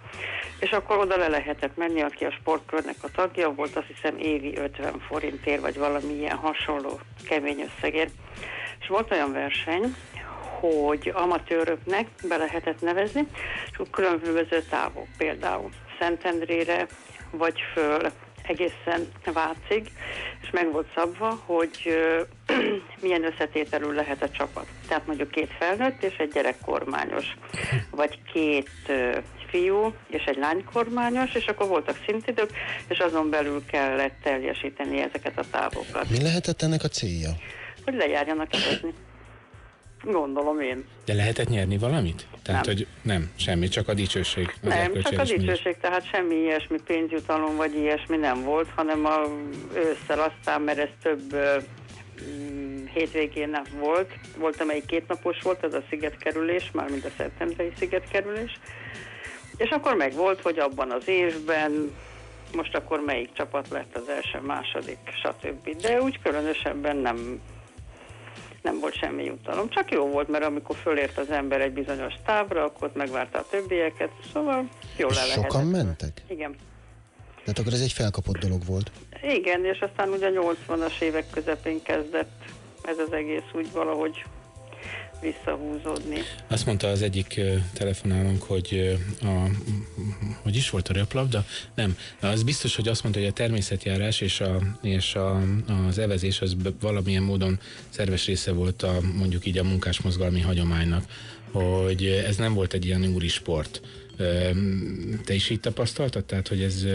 és akkor oda le lehetett menni, aki a sportkörnek a tagja volt, azt hiszem évi 50 forintért, vagy valami ilyen hasonló kemény összegért. És volt olyan verseny, hogy amatőröknek be lehetett nevezni, és különböző távok, például Szentendrére, vagy föl egészen Vácig, és meg volt szabva, hogy [clears throat] milyen összetételű lehet a csapat. Tehát mondjuk két felnőtt és egy gyerekkormányos, vagy két fiú és egy lánykormányos, és akkor voltak szintidők, és azon belül kellett teljesíteni ezeket a távokat, Mi lehetett ennek a célja? hogy lejárjanak evezni. Gondolom én. De lehetett nyerni valamit? Tehát, Nem. hogy nem, semmi, csak a dicsőség. az Nem, csak a dicsőség, tehát semmi ilyesmi pénzjutalom vagy ilyesmi nem volt, hanem a ősszel aztán, mert ez több mm, hétvégén nem volt. Volt, amelyik kétnapos volt, ez a szigetkerülés, mármint a szeptemberi szigetkerülés. És akkor meg volt, hogy abban az évben most akkor melyik csapat lett az első, második, stb. De úgy különösebben nem, nem volt semmi jutalom. Csak jó volt, mert amikor fölért az ember egy bizonyos távra, akkor ott megvárta a többieket, szóval jól le lehetett. sokan mentek? Igen. Tehát akkor ez egy felkapott dolog volt. Igen, és aztán ugye a 80-as évek közepén kezdett ez az egész úgy valahogy visszahúzódni. Azt mondta az egyik telefonálónk, hogy a, hogy is volt a röplabda? Nem, az biztos, hogy azt mondta, hogy a természetjárás és, a, és a, az evezés az valamilyen módon szerves része volt a, mondjuk így a munkásmozgalmi hagyománynak, hogy ez nem volt egy ilyen úri sport. Te is így tapasztaltad? Tehát, hogy ez...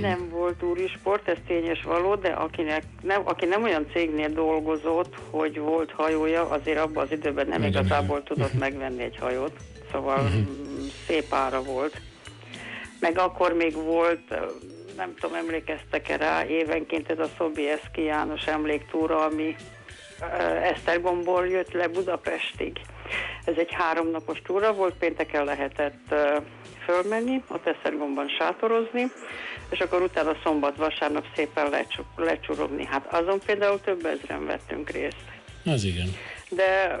Nem volt úri sport, ez tényes való, de akinek nem, aki nem olyan cégnél dolgozott, hogy volt hajója, azért abban az időben nem Igen, igazából tudott megvenni egy hajót. Szóval Mhm. mm, szép ára volt. Meg akkor még volt, nem tudom, emlékeztek-e rá, évenként ez a Szobieski János emléktúra, ami Esztergomból jött le Budapestig. Ez egy háromnapos túra volt, pénteken lehetett fölmenni, ott Esztergomban sátorozni, és akkor utána szombat-vasárnap szépen lecsu- lecsurogni. Hát azon például több ezren vettünk részt. Az igen. De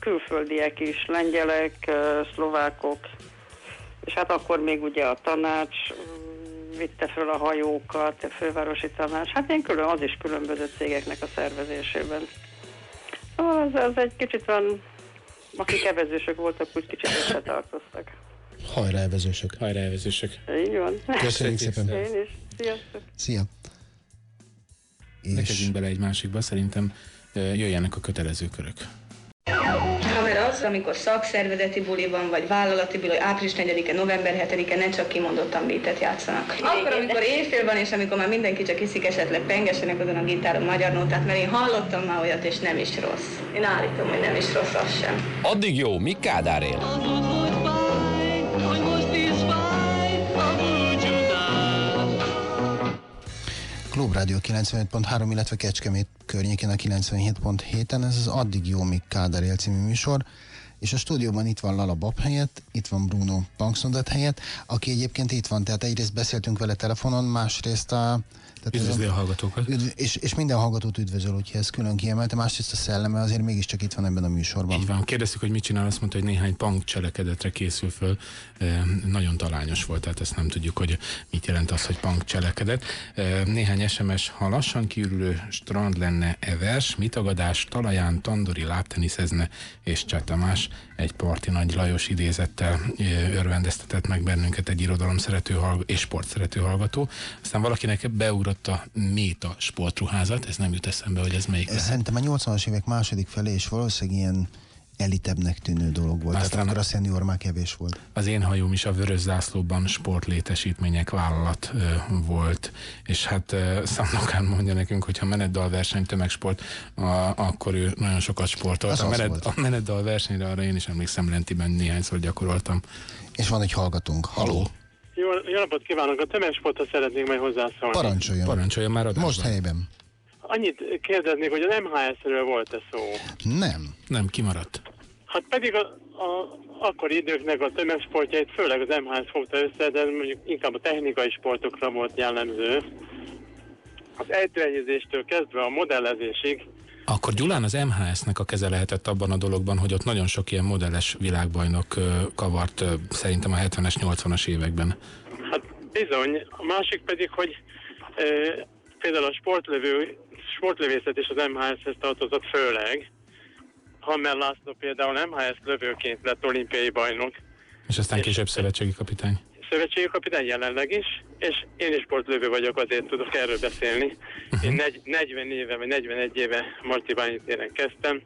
külföldiek is, lengyelek, szlovákok, és hát akkor még ugye a tanács vitte föl a hajókat, a fővárosi tanács, hát én külön, az is különböző cégeknek a szervezésében. Szóval az egy kicsit van, akik evezősök voltak, úgy kicsit összetartoztak. Hajrá, evezősök. Hajrá, evezősök. Így van. Köszönjük szépen. Én is. Sziasztok. Szia. Ne kezdjünk bele egy másikba, szerintem jöjjenek a kötelező körök. Az, amikor szakszervezeti buli van, vagy vállalati buli, április 4-e, november 7-e, ne csak kimondottan beatet játszanak. Akkor, amikor éjfél van, és amikor már mindenki csak iszik, esetleg pengesenek azon a gitáron magyar nótát, mert én hallottam már olyat, és nem is rossz. Én állítom, hogy nem is rossz az sem. Addig jó, míg Kádár él. Klubrádió 95.3, illetve Kecskemét környékén a 97.7-en, ez az Addig jó, míg Kádár él című műsor, és a stúdióban itt van Lala Bab helyett, itt van Bruno Punksnodat helyett, aki egyébként itt van, tehát egyrészt beszéltünk vele telefonon, másrészt a... Üdvözli a hallgatókat. Üdv, és, és minden hallgatót üdvözöl, úgyhogy ez külön kiemelte, másrészt a szelleme azért mégiscsak itt van ebben a műsorban. Így van, kérdeztük, hogy mit csinál, azt mondta, hogy néhány punk cselekedetre készül föl. E, nagyon talányos volt, tehát ezt nem tudjuk, hogy mit jelent az, hogy punk cselekedet. E, néhány SMS, ha lassan kiürülő strand lenne evers, mitagadás, talaján tandori lábteniszezne és Csatamás egy parti nagy Lajos idézettel örvendeztetett meg bennünket egy irodalom szerető és sport szerető hallgató. Aztán valakinek beugrott a Méta sportruházat, ez nem jut eszembe, hogy ez melyik lehet. Szerintem a 80-as évek második felé, és valószínűleg ilyen elitebbnek tűnő dolog volt. Aztán- Tehát akkor a szenior már kevés volt. Az én hajóm is a Vörös Zászlóban sportlétesítmények vállalat ö, volt, és hát ö, Szandokán mondja nekünk, hogy ha menetdal verseny, tömegsport, a, akkor ő nagyon sokat sportolt. Az A, menet, volt. a menetdal versenyre arra én is emlékszem, Lentiben néhányszor gyakoroltam. És van egy hallgatónk. Haló? Jó, jó napot kívánok! A tömegsportra szeretnék majd hozzászólni. Parancsoljon. Parancsoljon már adásban. Most helyben. Annyit kérdeznék, hogy az MHS-ről volt-e szó? Nem. Nem, kimaradt. Hát pedig a, a akkori időknek a tömegsportjait, főleg az MHS fogta össze, de mondjuk inkább a technikai sportokra volt jellemző. Az ejtőenyézéstől kezdve a modellezésig, Akkor Gyulán az MHS-nek a keze lehetett abban a dologban, hogy ott nagyon sok ilyen modelles világbajnok kavart szerintem a 70-es, 80-as években. hát bizony. A másik pedig, hogy e, például a sportlövő, sportlövészet is az MHS-hez tartozott főleg. Hammer László például MHS lövőként lett olimpiai bajnok. És aztán később szövetségi kapitány. Szövetségi kapitány jelenleg is, és én is sportlövő vagyok, azért tudok erről beszélni. Én negy, 40 éve, vagy 41 éve Martibányi téren kezdtem,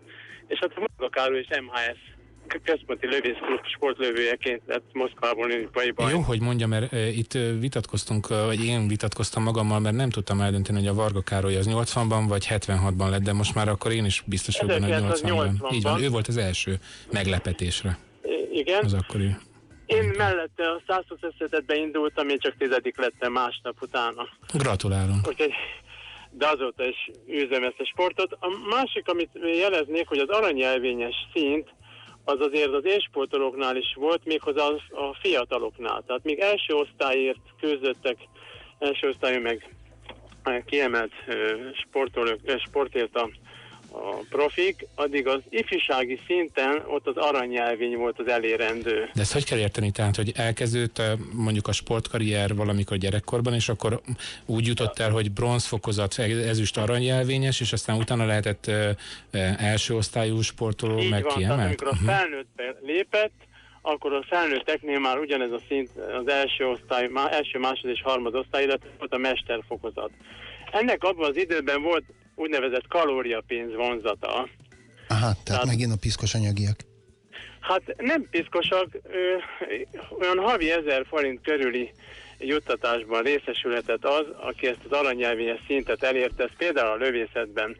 és hát a Károly és MHS központi lövészklub sportlövőjeként lett Moszkvában olimpiai bajnok. Jó, hogy mondja, mert e, itt vitatkoztunk, vagy én vitatkoztam magammal, mert nem tudtam eldönteni, hogy a Varga Károly az 80-ban vagy 76-ban lett, de most már akkor én is biztos vagyok hogy 80-ban. 1980-ban. Így van, ő volt az első meglepetésre Igen. az akkori. Én mellette a 120 összetet beindultam, én csak tizedik lettem másnap utána. Gratulálunk. Úgyhogy, de azóta is űzöm ezt a sportot. A másik, amit jeleznék, hogy az aranyelvényes szint, az azért az élsportolóknál is volt, méghozzá a, a fiataloknál. Tehát még első osztályért küzdöttek első osztályú meg kiemelt sportolók, sportért a, a profik, addig az ifjúsági szinten ott az aranyjelvény volt az elérendő. De ezt hogy kell érteni? Tehát, hogy elkezdődött mondjuk a sportkarrier valamikor gyerekkorban, és akkor úgy jutott el, hogy bronzfokozat, ezüst aranyjelvényes, és aztán utána lehetett első osztályú sportoló, Így meg van, tehát amikor a Mhm. felnőttbe lépett, akkor a felnőtteknél már ugyanez a szint az első osztály, első, másod és harmad osztály, illetve volt a mesterfokozat. Ennek abban az időben volt úgynevezett kalóriapénz vonzata. Aha, tehát megint a piszkos anyagiak. Hát nem piszkosak, ö, olyan havi ezer forint körüli juttatásban részesülhetett az, aki ezt az aranyelvényes szintet elérte, ez például a lövészetben,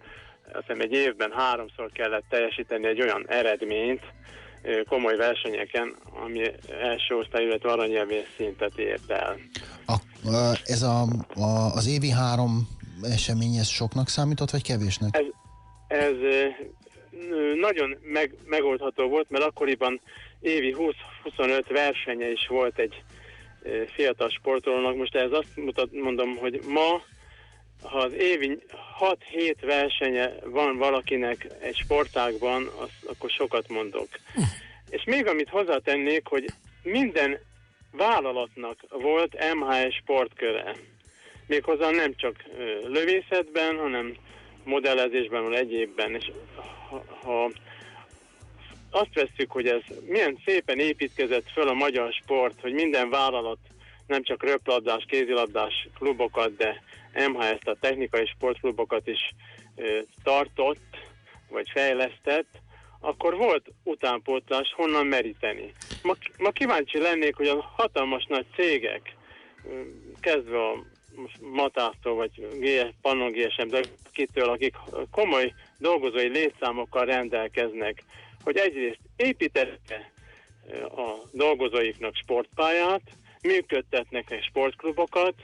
azt hiszem egy évben háromszor kellett teljesíteni egy olyan eredményt, ö, komoly versenyeken, ami első osztály, illetve aranyelvényes szintet ért el. Ö, Ez a, a, az évi három esemény, ez soknak számított, vagy kevésnek? Ez, ez nagyon meg, megoldható volt, mert akkoriban évi 20-25 versenye is volt egy fiatal sportolónak. Most ez azt mutat, mondom, hogy ma, ha az évi 6-7 versenye van valakinek egy sportágban, az, akkor sokat mondok. És még amit hozzátennék, hogy minden vállalatnak volt MHS sportköre. Méghozzá nem csak lövészetben, hanem modellezésben, vagy egyébben. És ha, azt vesszük, hogy ez milyen szépen építkezett föl a magyar sport, hogy minden vállalat nem csak röplabdás, kézilabdás klubokat, de MHS, tehát technikai sportklubokat is tartott, vagy fejlesztett, akkor volt utánpótlás honnan meríteni. Ma, ma kíváncsi lennék, hogy a hatalmas nagy cégek, kezdve a Matától, vagy GS, de kitől, akik komoly dolgozói létszámokkal rendelkeznek, hogy egyrészt építette a dolgozóiknak sportpályát, működtetnek sportklubokat,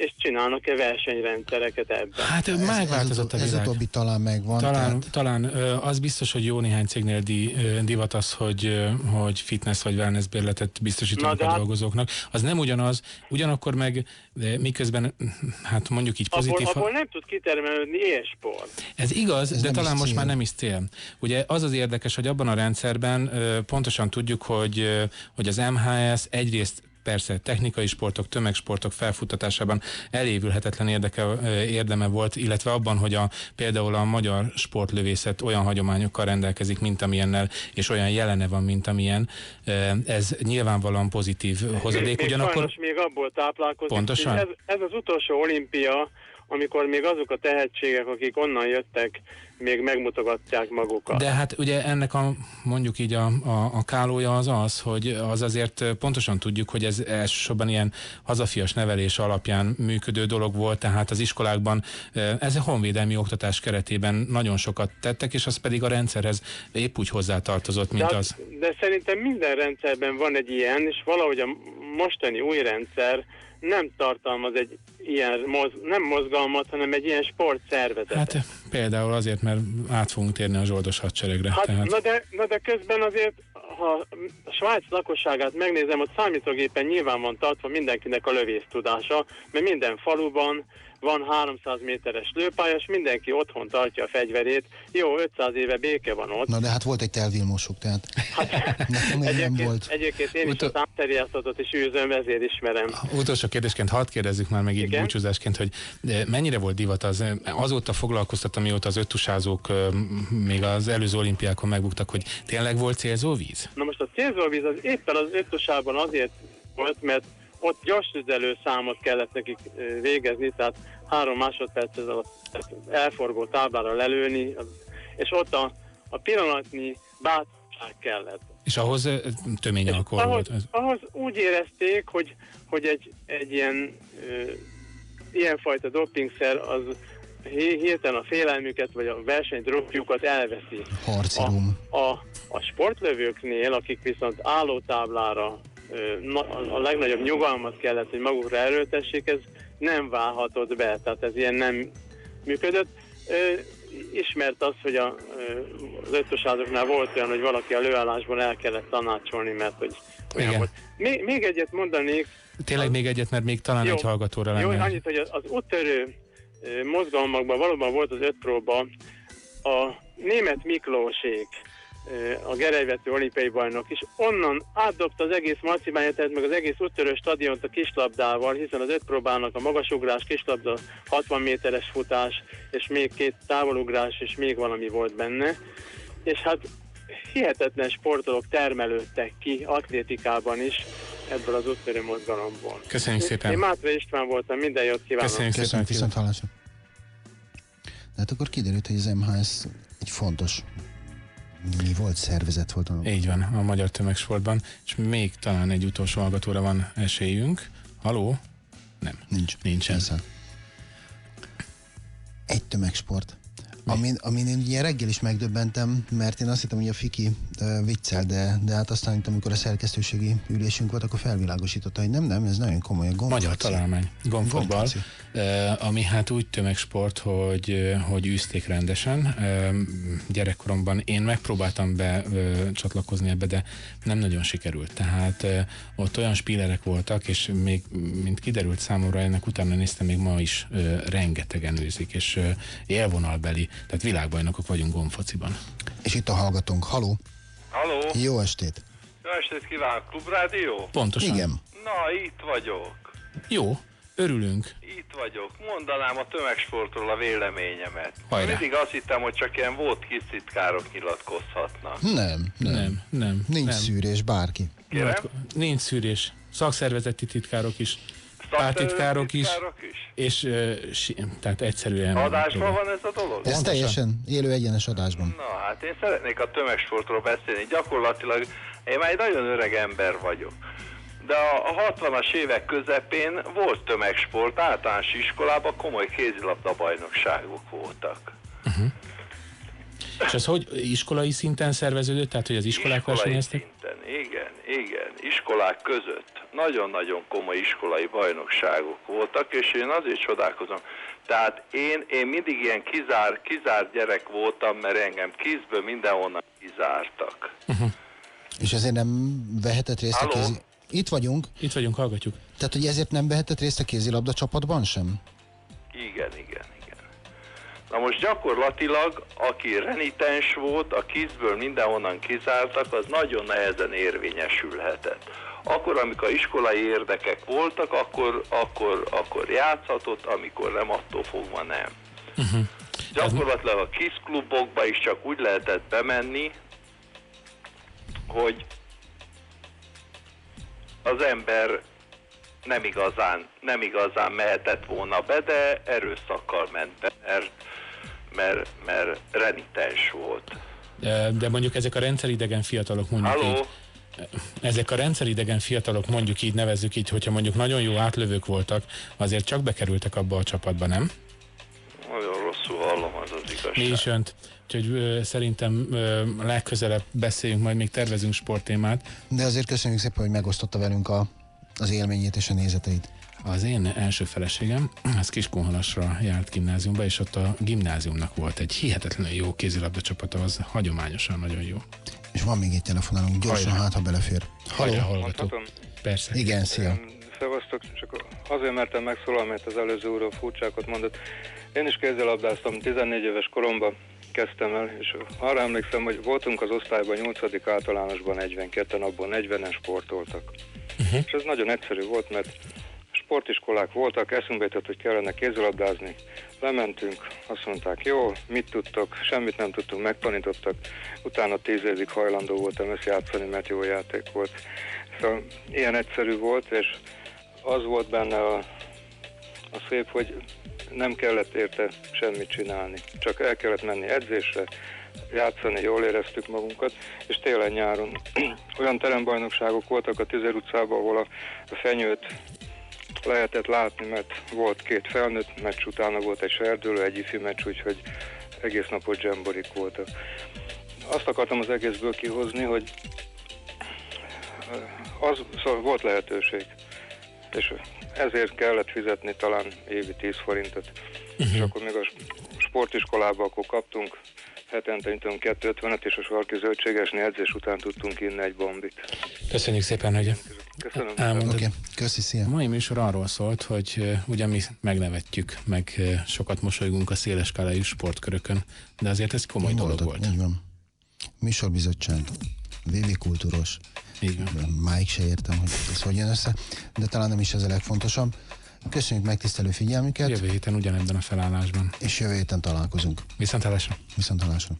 és csinálnak-e versenyrendszereket ebben. Hát ez, ez, megváltozott a ez világ. utóbbi talán megvan. Talán, tehát- talán az biztos, hogy jó néhány cégnél di, divat az, hogy, hogy fitness vagy wellness bérletet biztosítanak a hát- dolgozóknak. Az nem ugyanaz, ugyanakkor meg miközben, hát mondjuk így Abból, pozitív... abból nem tud kitermelődni élsport. Ez igaz, Ez de talán most cél. már nem is cél. Ugye az az érdekes, hogy abban a rendszerben pontosan tudjuk, hogy, hogy az MHS egyrészt persze technikai sportok, tömegsportok felfuttatásában elévülhetetlen érdeke, érdeme volt, illetve abban, hogy a, például a magyar sportlövészet olyan hagyományokkal rendelkezik, mint amilyennel, és olyan jelene van, mint amilyen. Ez nyilvánvalóan pozitív hozadék. Ugyanakkor sajnos még abból táplálkozik. Pontosan. Ez, ez az utolsó olimpia, amikor még azok a tehetségek, akik onnan jöttek, még megmutogatják magukat. De hát ugye ennek a mondjuk így a, a, a kálója az az, hogy az azért pontosan tudjuk, hogy ez elsősorban ilyen hazafias nevelés alapján működő dolog volt, tehát az iskolákban eh, ez a honvédelmi oktatás keretében nagyon sokat tettek, és az pedig a rendszerhez épp úgy hozzátartozott, mint de, az. de szerintem minden rendszerben van egy ilyen, és valahogy a mostani új rendszer nem tartalmaz egy ilyen, moz, nem mozgalmat, hanem egy ilyen sportszervezetet. Hát például azért, mert át fogunk térni a zsoldos hadseregre. Hát, tehát... na, de, na de közben azért, ha a Svájc lakosságát megnézem, ott számítógépen nyilván van tartva mindenkinek a lövész tudása, mert minden faluban van 300 méteres lőpálya, és mindenki otthon tartja a fegyverét. Jó, 500 éve béke van ott. Na de hát volt egy telvilmosuk, tehát nekem még nem Egyébként, volt. egyébként én is a számterjesztatot is űzöm, ezért ismerem. Utolsó kérdésként hadd kérdezzük már meg így Igen? búcsúzásként, hogy mennyire volt divat az, azóta foglalkoztat, amióta az öttusázók még az előző olimpiákon megbuktak, hogy tényleg volt célzó víz? Na most a célzóvíz az éppen az ötösában azért volt, mert ott gyors tüzelő számot kellett nekik végezni, tehát három másodperc alatt ezt elforgó táblára lelőni, és ott a, a pillanatnyi bátorság kellett. És ahhoz tömény alkohol ahhoz, volt. Ez- ahhoz úgy érezték, hogy, hogy egy, egy ilyen ö, ilyenfajta doppingszer az hi- hirtelen a félelmüket, vagy a versenydropjukat elveszi. Harci A, a, a sportlövőknél, akik viszont állótáblára a- legnagyobb nyugalmat kellett, hogy magukra erőltessék, ez nem válhatott be, tehát ez ilyen nem működött. Ismert az, hogy a, az ötösázoknál volt olyan, hogy valaki a lőállásból el kellett tanácsolni, mert hogy olyan Igen. volt. Még, még egyet mondanék, Tényleg még egyet, mert még talán Jó. egy hallgatóra jó, lenne. annyit, hogy az, az úttörő mozgalmakban valóban volt az öt próba, a német Miklósék, a gerelyvető olimpiai bajnok, és onnan átdobta az egész marcibányát, meg az egész úttörő stadiont a kislabdával, hiszen az öt próbának a magasugrás, kislabda, 60 méteres futás, és még két távolugrás, és még valami volt benne. És hát hihetetlen sportolók termelődtek ki atlétikában is ebből az úttörő mozgalomból. Köszönjük szépen. Én Mátra István voltam, minden jót kívánok. Köszönjük szépen, Köszönjük Attila. viszont hallásra. De hát akkor kiderült, hogy az MHS egy fontos mi volt, szervezet volt. a- Így van, a magyar tömegsportban. És még talán egy utolsó hallgatóra van esélyünk. Haló? Nem. Nincs. Nincsen. Hiszen. Egy tömegsport. Amin, amin én ugye reggel is megdöbbentem, mert én azt hittem, hogy a Fiki uh, viccel, de, de hát aztán, itt, amikor a szerkesztőségi ülésünk volt, akkor felvilágosította, hogy nem, nem, ez nagyon komoly a gomb. Magyar találmány, gombfotball, Gombfoci. eh, ami hát úgy tömegsport, hogy, hogy űzték rendesen. Gyerekkoromban én megpróbáltam be csatlakozni ebbe, de nem nagyon sikerült. Tehát eh, ott olyan spílerek voltak, és még, mint kiderült számomra, ennek utána néztem, még ma is eh, rengetegen űzik, és eh, élvonalbeli, tehát világbajnokok vagyunk gombfociban. És itt a hallgatónk. Haló, Halló, jó estét. jó estét kívánok, Klubrádió? Pontosan. Igen. Na, itt vagyok. Jó, örülünk. Itt vagyok. Mondanám a tömegsportról a véleményemet. Hajrá. Mindig azt hittem, hogy csak ilyen volt kis titkárok nyilatkozhatnak. Nem, nem. Nem, nem. Nincs nem. szűrés, bárki. Kérem? Nincs szűrés. Szakszervezeti titkárok is, pártitkárok is, is? és uh, si, tehát egyszerűen... Adásban van ez a dolog? Ez teljesen élő egyenes adásban. Na hát én szeretnék a tömegsportról beszélni. Gyakorlatilag én már egy nagyon öreg ember vagyok. De a a 60-as évek közepén volt tömegsport, általános iskolában komoly kézilabda bajnokságok voltak. És ez hogy iskolai szinten szerveződött, tehát hogy az iskolák Iskolai versenyeztek? szinten, igen, igen, iskolák között nagyon-nagyon komoly iskolai bajnokságok voltak, és én azért csodálkozom. Tehát én, én mindig ilyen kizár, kizár gyerek voltam, mert engem kizből mindenhonnan kizártak. [laughs] És ezért nem vehetett részt Halló? a kézi... Itt vagyunk. Itt vagyunk, hallgatjuk. Tehát, hogy ezért nem vehetett részt a kézilabda csapatban sem? Igen, igen. Na most gyakorlatilag, aki renitens volt, a kizből mindenhonnan kizártak, az nagyon nehezen érvényesülhetett. Akkor, amikor iskolai érdekek voltak, akkor, akkor, akkor játszhatott, amikor nem, attól fogva nem. Uh-huh. Gyakorlatilag a kis klubokba is csak úgy lehetett bemenni, hogy az ember nem igazán, nem igazán mehetett volna be, de erőszakkal ment be, mert, mert, mert renitens volt. De, de mondjuk ezek a rendszeridegen fiatalok mondjuk Halló? így, ezek a rendszeridegen fiatalok mondjuk így nevezzük így, hogyha mondjuk nagyon jó átlövők voltak, azért csak bekerültek abba a csapatba, nem? Nagyon rosszul hallom, az az igazság. Mi is önt. Úgyhogy ö, szerintem ö, legközelebb beszéljünk, majd még tervezünk sporttémát. De azért köszönjük szépen, hogy megosztotta velünk a, az élményét és a nézeteit. Az én első feleségem, az Kiskunhalasra járt gimnáziumba, és ott a gimnáziumnak volt egy hihetetlenül jó kézilabda csapata, az hagyományosan nagyon jó. És van még egy telefonálunk, gyorsan, Hajrá. hát ha belefér. Hajrá, hallgató. Persze. Igen, szia. Szevasztok, csak azért mertem megszólalni, mert az előző úrról furcsákat mondott. Én is kézilabdáztam, 14 éves koromban kezdtem el, és arra emlékszem, hogy voltunk az osztályban 8. általánosban 42-en, abból 40-en sportoltak. Uh-huh. És ez nagyon egyszerű volt, mert sportiskolák voltak, eszünkbe jutott, hogy kellene kézilabdázni. Lementünk, azt mondták, jó, mit tudtok, semmit nem tudtunk, megtanítottak. Utána tíz évig hajlandó voltam ezt játszani, mert jó játék volt. Szóval ilyen egyszerű volt, és az volt benne a, a szép, hogy nem kellett érte semmit csinálni. Csak el kellett menni edzésre, játszani, jól éreztük magunkat, és télen-nyáron [clears throat] olyan terembajnokságok voltak a Tüzer utcában, ahol a, a fenyőt lehetett látni, mert volt két felnőtt meccs, utána volt egy serdülő, egy ifi meccs, úgyhogy egész napot zsemborik voltak. Azt akartam az egészből kihozni, hogy az, szóval volt lehetőség, és ezért kellett fizetni talán évi 10 forintot, uh-huh. és akkor még a sportiskolában akkor kaptunk hetente tudom 250-et, és a sarki zöldségesnél edzés után tudtunk inni egy bombit. Köszönjük szépen, hogy Köszönöm. elmondtad. Oké, köszi, szia. A mai műsor arról szólt, hogy ugye mi megnevetjük, meg sokat mosolygunk a széles skálájú sportkörökön, de azért ez komoly dolog Voltak, volt. Így van. Műsorbizottság, VV Kultúros. Máig se értem, hogy ez hogy jön össze, de talán nem is ez a legfontosabb. Köszönjük megtisztelő figyelmüket. Jövő héten ugyanebben a felállásban. És jövő héten találkozunk. Viszontlátásra. Viszontlátásra.